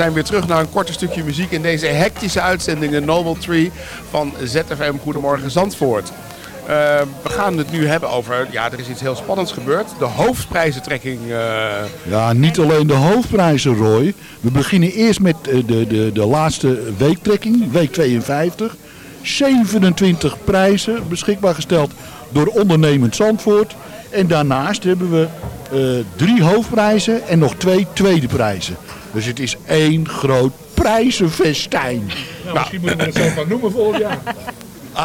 Zijn weer terug naar een korte stukje muziek in deze hectische uitzending, de Noble Tree van ZFM Goedemorgen Zandvoort. Eh, we gaan het nu hebben over, ja, er is iets heel spannends gebeurd. De hoofdprijzentrekking. eh, Ja, niet alleen de hoofdprijzen, Roy. We beginnen eerst met eh, de, de, de laatste weektrekking, week 52. 27 prijzen beschikbaar gesteld door ondernemend Zandvoort. En daarnaast hebben we drie hoofdprijzen en nog twee tweede prijzen. Dus het is één groot prijzenfestijn. Nou, misschien moeten we het zo gaan noemen volgend jaar.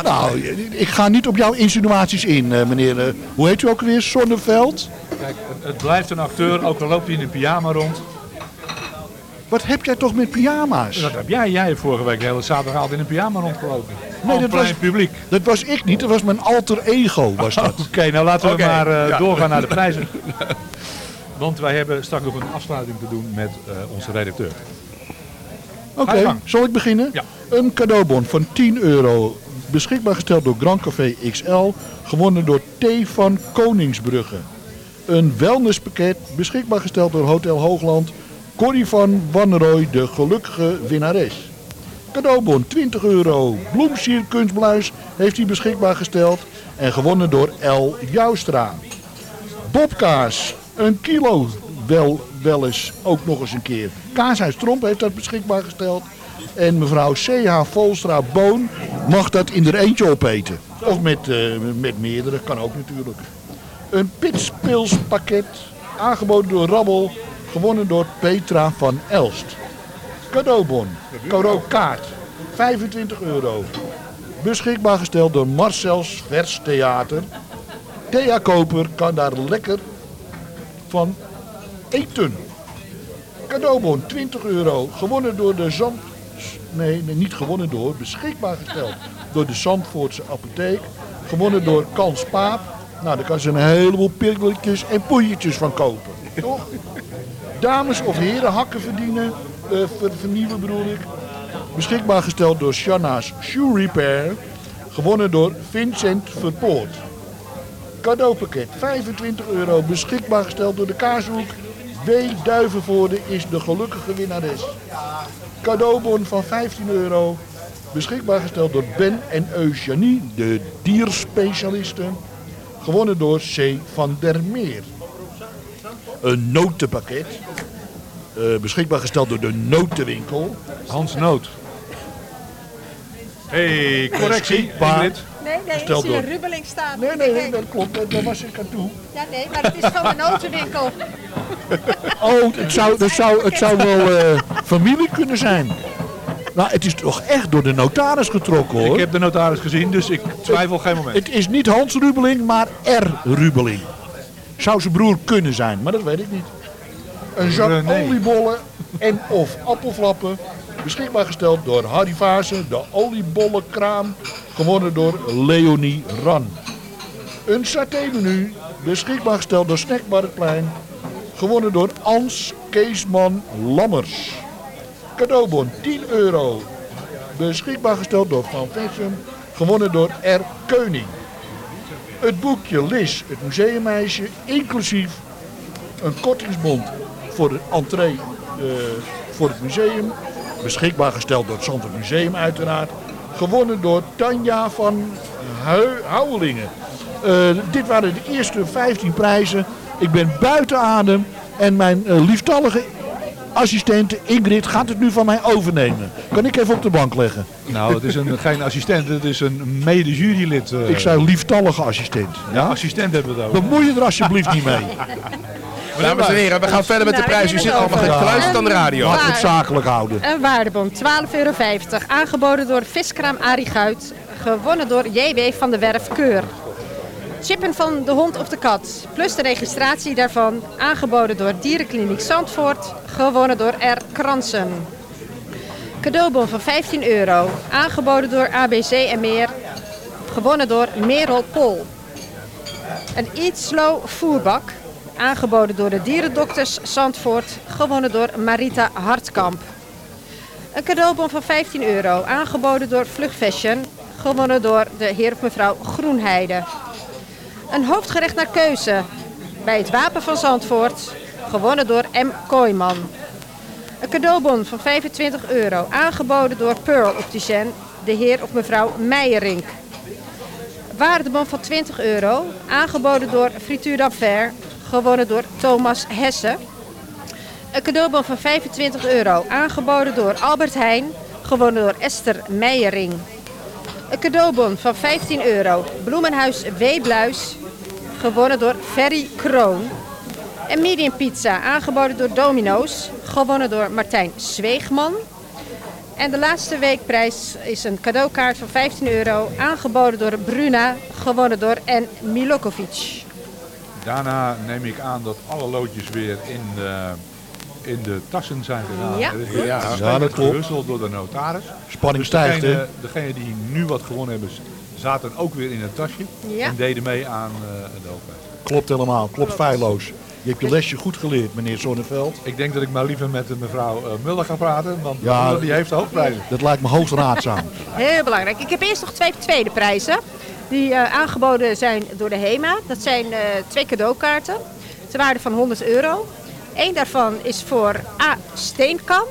Nou, ik ga niet op jouw insinuaties in, eh, meneer. eh, hoe heet u ook weer? Zonneveld? Kijk, het, blijft een acteur, ook al loopt hij in een pyjama rond. Wat heb jij toch met pyjama's? Dat heb jij. Jij hebt vorige week de hele zaterdagavond in een pyjama rondgelopen. Nee, dat was, publiek. dat was ik niet. Dat was mijn alter ego, was dat. Oké, nou laten we maar eh, ja. doorgaan naar de prijzen. Want wij hebben straks nog een afsluiting te doen met eh, onze redacteur. Oké, zal ik beginnen? Ja. Een cadeaubon van 10 euro. Beschikbaar gesteld door Grand Café XL. Gewonnen door T van Koningsbrugge. Een wellnesspakket. Beschikbaar gesteld door Hotel Hoogland. Corrie van Wanrooy, de gelukkige winnares. Cadeaubon 20 euro. Bloemsier kunstbluis heeft hij beschikbaar gesteld. En gewonnen door L. Joustra. Bobkaas, een kilo wel, wel eens ook nog eens een keer. Kaashuis Tromp heeft dat beschikbaar gesteld. En mevrouw C.H. Volstra Boon mag dat in er eentje opeten. Of met, eh, met meerdere, kan ook natuurlijk. Een pitspilspakket, aangeboden door Rabbel, gewonnen door Petra van Elst. Cadeaubon, cadeau kaart, 25 euro. Beschikbaar gesteld door Marcel's Vers Theater. Thea Koper kan daar lekker van eten. Cadeaubon 20 euro, gewonnen door de Zand... Nee, niet gewonnen door, beschikbaar gesteld door de Zandvoortse apotheek. Gewonnen door Kans Paap. Nou, daar kan ze een heleboel pilletjes en poeiertjes van kopen. Toch? Dames of heren hakken verdienen, ver- vernieuwen bedoel ik. Beschikbaar gesteld door Shanna's Shoe Repair. Gewonnen door Vincent Verpoort. Cadeaupakket 25 euro. Beschikbaar gesteld door de Kaashoek. W. Duivenvoorde is de gelukkige winnares. Cadeaubon van 15 euro. Beschikbaar gesteld door Ben en Eugenie, de dierspecialisten. Gewonnen door C. van der Meer. Een notenpakket. eh, beschikbaar gesteld door de notenwinkel. Hans Noot. hey, correctie. Ingrid. Nee, nee, ik zie een door- rubbeling staan. Nee, nee, nee, dat klopt. Daar- Daar was ik aan toe. Ja, nee, maar het is van de notenwinkel. Oh, het zou, het zou, het zou wel eh, familie kunnen zijn. Nou, het is toch echt door de notaris getrokken hoor. Ik heb de notaris gezien, dus ik twijfel geen moment. Het is niet Hans Rubeling, maar R. Rubeling. Zou zijn broer kunnen zijn, maar dat weet ik niet. Een zak René. oliebollen en of appelflappen. Beschikbaar gesteld door Harry Vaassen, de oliebollenkraam. Gewonnen door Leonie Ran. Een saté-menu, beschikbaar gesteld door Snackmarktplein. Gewonnen door Ans Keesman Lammers. Cadeaubon 10 euro. Beschikbaar gesteld door Van Vessen. Gewonnen door R. Keuning. Het boekje Lis, het museummeisje, inclusief een kortingsbond voor de entree eh, voor het museum. Beschikbaar gesteld door het Zandvoort Museum uiteraard. Gewonnen door Tanja van Houwelingen. Eh, dit waren de eerste 15 prijzen. Ik ben buiten adem en mijn eh, lieftallige assistente Ingrid gaat het nu van mij overnemen. Kan ik even op de bank leggen? Nou, het is een, geen assistent, het is een mede-jurylid. eh. Ik zei lieftallige assistent. Ja, assistent hebben we het over. Bemoei je er alsjeblieft niet mee. Dames en heren, we gaan verder met de Nou, prijs. U zit allemaal gekluisterd aan de radio. Laten we het zakelijk houden. Een waardebon, 12,50 euro. Aangeboden door viskraam Arie Guit. Gewonnen door JW van de Werf Keur. Chippen van de hond of de kat. Plus de registratie daarvan. Aangeboden door Dierenkliniek Zandvoort. Gewonnen door R. Kransen. Cadeaubon van 15 euro. Aangeboden door ABC en meer. Gewonnen door Merel Pol. Een Eat Slow voerbak. Aangeboden door de dierendokters Zandvoort. Gewonnen door Marita Hartkamp. Een cadeaubon van 15 euro. Aangeboden door Vlug Fashion. Gewonnen door de heer of mevrouw Groenheide. Een hoofdgerecht naar keuze. Bij het Wapen van Zandvoort. Gewonnen door M. Kooiman. Een cadeaubon van 25 euro. Aangeboden door Pearl Opticien. De heer of mevrouw Meijerink. Waardebon van 20 euro. Aangeboden door Frituur d'Anfer. Gewonnen door Thomas Hesse. Een cadeaubon van 25 euro. Aangeboden door Albert Heijn. Gewonnen door Esther Meijering. Een cadeaubon van 15 euro. Bloemenhuis W. Bluis. Gewonnen door Ferry Kroon. Een medium pizza. Aangeboden door Domino's. Gewonnen door Martijn Zweegman. En de laatste weekprijs is een cadeaukaart van 15 euro. Aangeboden door Bruna. Gewonnen door N. Milokovic. Daarna neem ik aan dat alle loodjes weer in de, in de tassen zijn gedaan. Ja. Ja. Ja, dat klopt. door de notaris. Spanning Dus stijgt, degene, hè? degene die nu wat gewonnen hebben, zaten ook weer in het tasje. Ja. En deden mee aan eh de hoofdprijs. Klopt helemaal, klopt feilloos. Je hebt je lesje goed geleerd, meneer Zonneveld. Ik denk dat ik maar liever met mevrouw eh, Muller ga praten, want Ja. Muller die heeft de hoofdprijzen. Dat lijkt me hoogst raadzaam. Heel belangrijk. Ik heb eerst nog twee tweede prijzen. Die eh, aangeboden zijn door de HEMA. Dat zijn eh, twee cadeaukaarten. Ter waarde van 100 euro. Eén daarvan is voor A. Steenkan.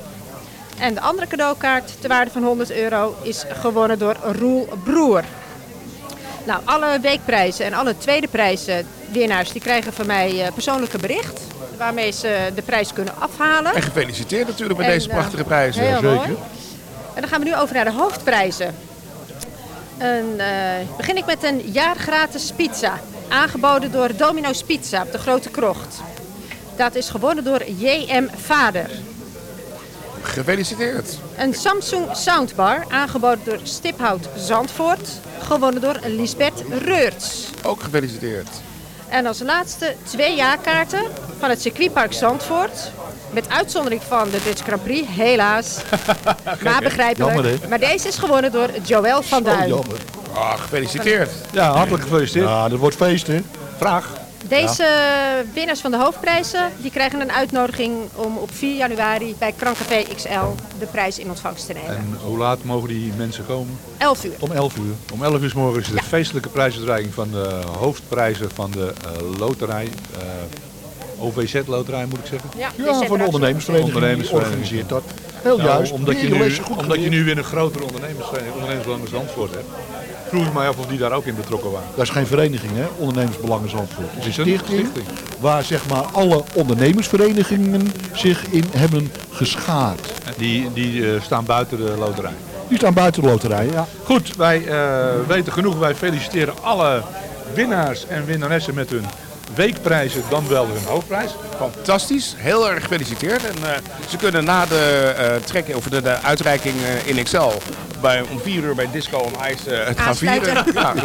En de andere cadeaukaart, ter waarde van 100 euro, is gewonnen door Roel Broer. Nou, alle weekprijzen en alle tweede prijzen winnaars, die krijgen van mij eh, persoonlijke bericht. Waarmee ze de prijs kunnen afhalen. En gefeliciteerd natuurlijk met En, deze prachtige prijzen. heel mooi. En dan gaan we nu over naar de hoofdprijzen. Eh, begin ik met een jaar gratis pizza. Aangeboden door Domino's Pizza op de Grote Krocht. Dat is gewonnen door J.M. Vader. Gefeliciteerd. Een Samsung Soundbar, aangeboden door Stiphout Zandvoort. Gewonnen door Lisbeth Reurts. Ook gefeliciteerd. En als laatste twee jaarkaarten van het circuitpark Zandvoort. Met uitzondering van de Dutch Grand Prix, helaas. maar begrijpelijk. Jammer, hè? maar deze is gewonnen door Joël van Duin. jammer. Ah, gefeliciteerd. Ja, hartelijk gefeliciteerd. Ja, dat wordt feest, hè? Vraag. Deze winnaars van de hoofdprijzen die krijgen een uitnodiging om op 4 januari bij Krancafé XL de prijs in ontvangst te nemen. En hoe laat mogen die mensen komen? 11 uur. Om 11 uur. Om 11 uur 's morgens is de feestelijke prijsuitreiking van de hoofdprijzen van de eh, loterij. eh, OVZ-loterij moet ik zeggen. Ja, Ja, van de ondernemersvereniging. Die organiseert dat. Heel Nou, juist. Omdat, je nu, omdat je nu weer een grotere ondernemersvereniging, ondernemersbelangen Zandvoort hebt. Vroeg ik mij af of die daar ook in betrokken waren. Dat is geen vereniging, hè? Ondernemersbelangen Zandvoort. Het is een stichting, stichting? waar zeg maar alle ondernemersverenigingen zich in hebben geschaard. Die, die eh, staan buiten de loterij. Die staan buiten de loterij, ja. Goed, wij eh, weten genoeg. Wij feliciteren alle winnaars en winnaressen met hun weekprijzen, dan wel hun hoofdprijs. Fantastisch, heel erg gefeliciteerd. En eh, ze kunnen na de uh, trekking of de, de uitreiking uh, in Excel bij, om 4 uur bij Disco on Ice uh, het gaan vieren. Ja.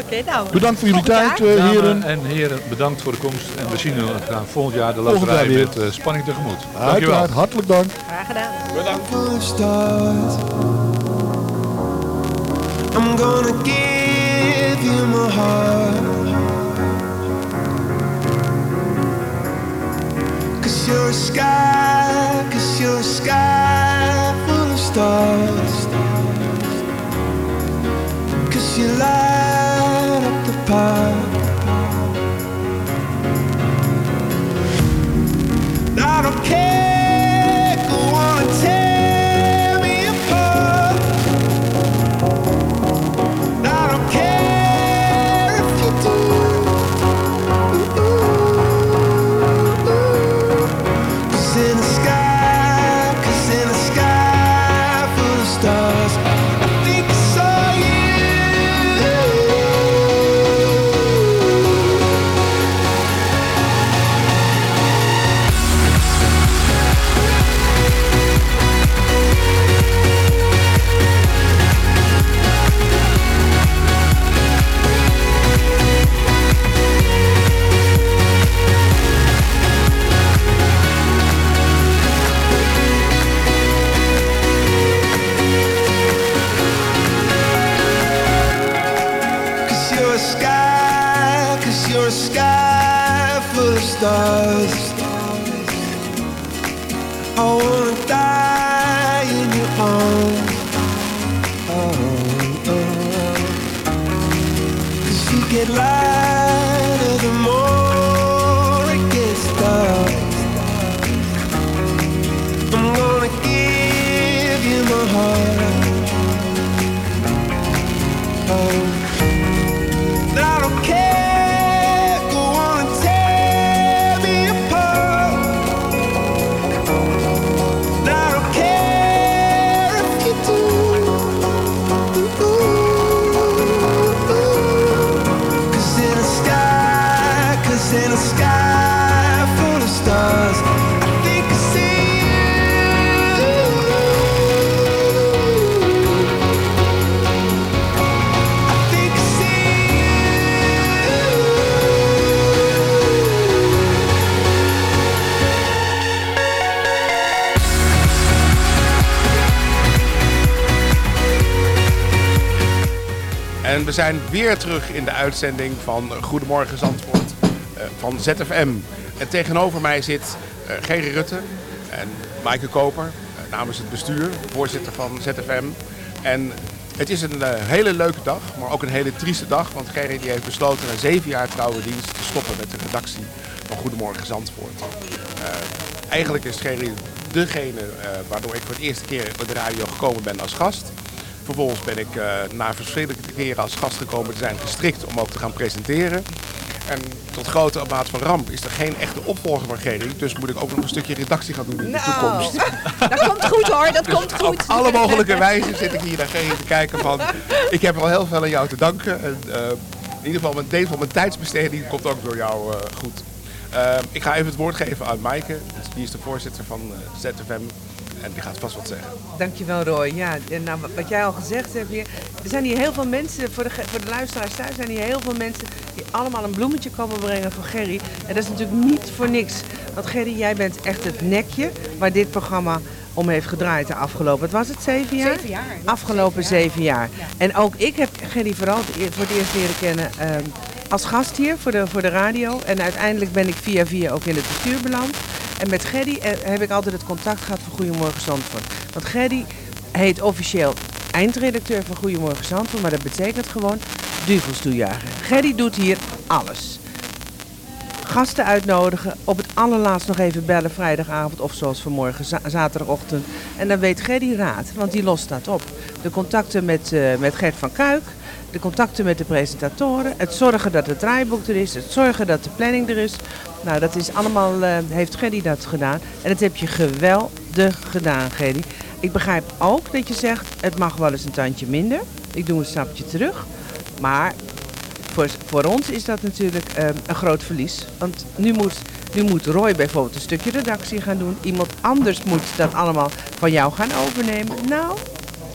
Oké, nou. Bedankt voor jullie tijd, uh, heren. Dames en heren, bedankt voor de komst. En we zien u gaan volgend jaar de loterij met uh, spanning tegemoet. Uiteraard, Dankjewel. hartelijk dank. Graag gedaan. I'm gonna give you my heart. Cause you're a sky, cause you're a sky full of stars. Cause you light up the park. Sky full of stars. I wanna die in your arms. Oh, oh. oh. Cause you get lighter We zijn weer terug in de uitzending van Goedemorgen Zandvoort eh, van ZFM. En tegenover mij zit Gerry Rutte en Maaike Koper eh, namens het bestuur, voorzitter van ZFM. En het is een hele leuke dag, maar ook een hele trieste dag. Want Gerry die heeft besloten na zeven jaar trouwe dienst te stoppen met de redactie van Goedemorgen Zandvoort. Eigenlijk is Gerry degene waardoor ik voor het eerste keer op de radio gekomen ben als gast. Vervolgens ben ik eh, na verschillende keren als gast gekomen te zijn gestrikt om ook te gaan presenteren. En tot grote abaat van ramp is er geen echte opvolger van Gerry. Dus moet ik ook nog een stukje redactie gaan doen in de Nou, toekomst. dat komt goed hoor, dat Dus komt goed. Op alle mogelijke wijzen zit ik hier naar Gerry te kijken van... Ik heb wel heel veel aan jou te danken. En, eh, in ieder geval, mijn deel van mijn tijdsbesteding komt ook door jou eh, goed. Eh, ik ga even het woord geven aan Maaike. Die is de voorzitter van ZFM. En die gaat vast wat zeggen. Dankjewel Roy. Ja, en nou, wat jij al gezegd hebt hier. Er zijn hier heel veel mensen, voor de, voor de luisteraars thuis zijn hier heel veel mensen die allemaal een bloemetje komen brengen voor Gerry. En dat is natuurlijk niet voor niks. Want Gerry, jij bent echt het nekje waar dit programma om heeft gedraaid de afgelopen, wat was het, zeven jaar? Zeven jaar, ja. Afgelopen zeven jaar. En ook ik heb Gerry vooral voor het eerst leren kennen ehm, als gast hier voor de, voor de radio. En uiteindelijk ben ik via via ook in het bestuur beland. En met Gerry eh, heb ik altijd het contact gehad voor Goedemorgen Zandvoort. Want Gerry heet officieel eindredacteur van Goedemorgen Zandvoort, maar dat betekent gewoon duvelstoejager. Gerry doet hier alles. Gasten uitnodigen, op het allerlaatst nog even bellen vrijdagavond of zoals vanmorgen za- zaterdagochtend. En dan weet Gerry raad, want die lost dat op. De contacten met, eh, met Gert van Kuik, de contacten met de presentatoren, het zorgen dat het draaiboek er is, het zorgen dat de planning er is. Nou, dat is allemaal, eh, heeft Gerry dat gedaan. En dat heb je geweldig gedaan, Gerry. Ik begrijp ook dat je zegt, het mag wel eens een tandje minder. Ik doe een stapje terug. Maar voor, voor ons is dat natuurlijk eh, een groot verlies. Want nu moet, nu moet Roy bijvoorbeeld een stukje redactie gaan doen. Iemand anders moet dat allemaal van jou gaan overnemen. Nou,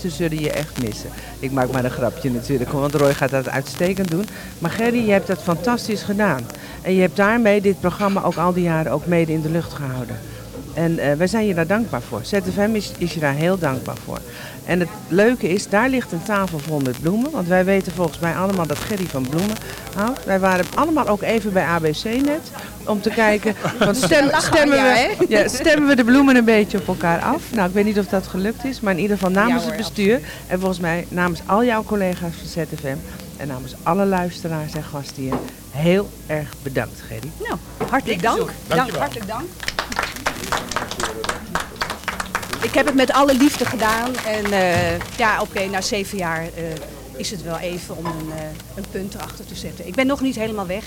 ze zullen je echt missen. Ik maak maar een grapje natuurlijk, want Roy gaat dat uitstekend doen. Maar Gerry, je hebt dat fantastisch gedaan. En je hebt daarmee dit programma ook al die jaren ook mede in de lucht gehouden. En eh, wij zijn je daar dankbaar voor. ZFM is, is je daar heel dankbaar voor. En het leuke is, daar ligt een tafel vol met bloemen. Want wij weten volgens mij allemaal dat Gerry van bloemen houdt. Wij waren allemaal ook even bij ABC net. Om te kijken, want stem- stemmen, we, ja, stemmen we de bloemen een beetje op elkaar af. Nou, ik weet niet of dat gelukt is. Maar in ieder geval namens het bestuur. En volgens mij namens al jouw collega's van ZFM. En namens alle luisteraars en gasten hier. Heel erg bedankt, Gerry. Nou, hartelijk dank. dank hartelijk dank. Ik heb het met alle liefde gedaan. En eh, ja, oké, na zeven jaar eh, is het wel even om een, eh, een punt erachter te zetten. Ik ben nog niet helemaal weg.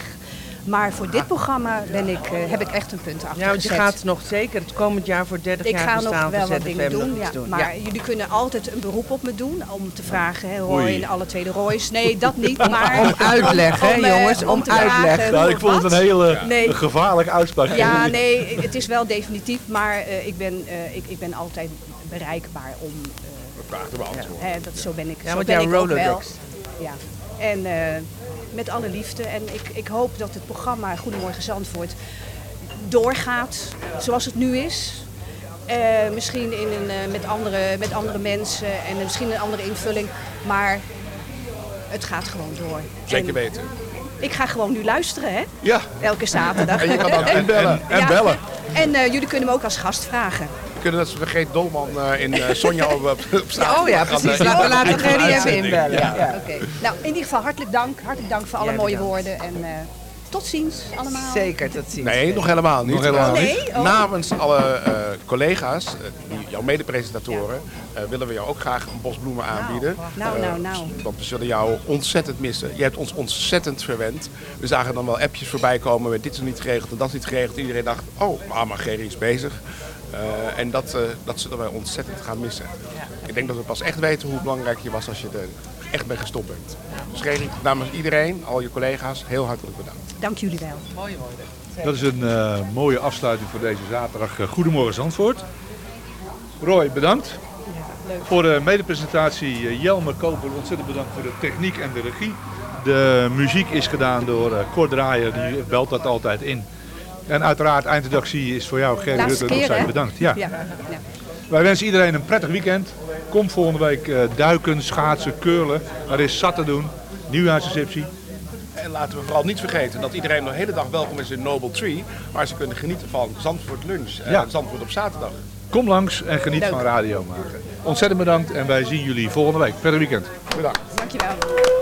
Maar voor dit programma ben ik, eh, heb ik echt een punt erachter Ja, want je gaat nog zeker het komend jaar voor 30 Ik jaar ga bestaan nog wel wat dingen doen, ja. doen. maar Ja. jullie kunnen altijd een beroep op me doen om te vragen, hè, Roy en alle tweede Roy's. Nee, dat niet, maar... Om uitleg, hè, om, eh, jongens, om te vragen uitleg. hoe Nou, ik vond het wat. een hele Nee. een gevaarlijke uitspraak. Ja, nee, het is wel definitief, maar eh, ik, ben, eh, ik, ik ben altijd bereikbaar om... eh, Vraag te beantwoorden. hè, dat, zo ben ik, Ja, zo want ben jouw ik ook wel. Rolodex. Ja. En eh, met alle liefde. En ik, ik hoop dat het programma Goedemorgen Zandvoort doorgaat zoals het nu is. Eh, misschien in een, eh, met, andere, met andere mensen en misschien een andere invulling. Maar het gaat gewoon door. Zeker En weten. Ik ga gewoon nu luisteren, hè? Ja. Elke zaterdag. En je kan ook inbellen. En, en Ja. bellen. En eh, jullie kunnen me ook als gast vragen. We kunnen dat ze vergeet Dolman eh, in eh, Sonja op, op, Oh ja, precies. eh, Laten we laten Gerry even inbellen. Ja. Ja. Oké. Nou, in ieder geval hartelijk dank. Hartelijk dank voor alle Jij mooie bedankt. woorden. En eh, tot ziens allemaal. Zeker, tot ziens. Nee, nog helemaal niet. Nog helemaal niet? Oh. Namens alle eh, collega's, jouw medepresentatoren, eh, willen we jou ook graag een bos bloemen aanbieden. nou, nou, nou. Want we zullen jou ontzettend missen. Je hebt ons ontzettend verwend. We zagen dan wel appjes voorbij komen met dit is niet geregeld en dat is niet geregeld. Iedereen dacht, oh, maar maar Gerry is bezig. Eh, en dat, eh, dat zullen wij ontzettend gaan missen. Ik denk dat we pas echt weten hoe belangrijk je was als je er echt mee gestopt bent. Dus Gerry, namens iedereen, al je collega's, heel hartelijk bedankt. Dank jullie wel. Dat is een eh, mooie afsluiting voor deze zaterdag. Goedemorgen Zandvoort. Roy, bedankt. Voor de medepresentatie Jelme Koper, ontzettend bedankt voor de techniek en de regie. De muziek is gedaan door eh Cor Draaier, die belt dat altijd in. En uiteraard eindredactie is voor jou, Gerry Rutte, nog keer, zijn bedankt. Ja. Ja. ja. Wij wensen iedereen een prettig weekend. Kom volgende week eh, duiken, schaatsen, curlen. Er is zat te doen. Nieuwjaarsreceptie. En laten we vooral niet vergeten dat iedereen de hele dag welkom is in Noble Tree. Waar ze kunnen genieten van Zandvoort Lunch en Ja. Zandvoort op zaterdag. Kom langs en geniet Leuk. van radio maken. Ontzettend bedankt en wij zien jullie volgende week. Prettig weekend. Bedankt. Dankjewel.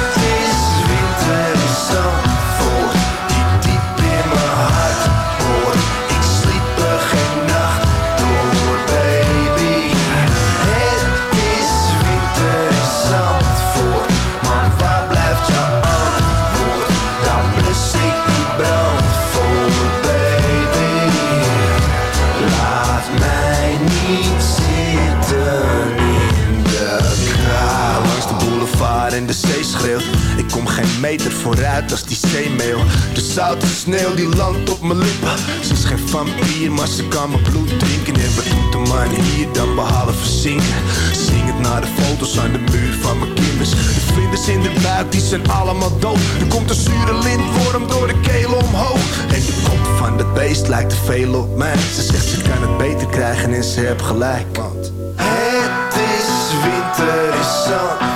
Meter vooruit als die zeemeel. De zoute sneeuw die landt op mijn lippen. Ze is geen vampier, maar ze kan mijn bloed drinken. En wat doet de man hier dan behalve zinken? Zing het naar de foto's aan de muur van mijn kinders. De vlinders in de buik, die zijn allemaal dood. Er komt een zure lintworm door de keel omhoog. En de kop van dat beest lijkt te veel op mij. Ze zegt ze kan het beter krijgen en ze heeft gelijk. Want het is winter in zand.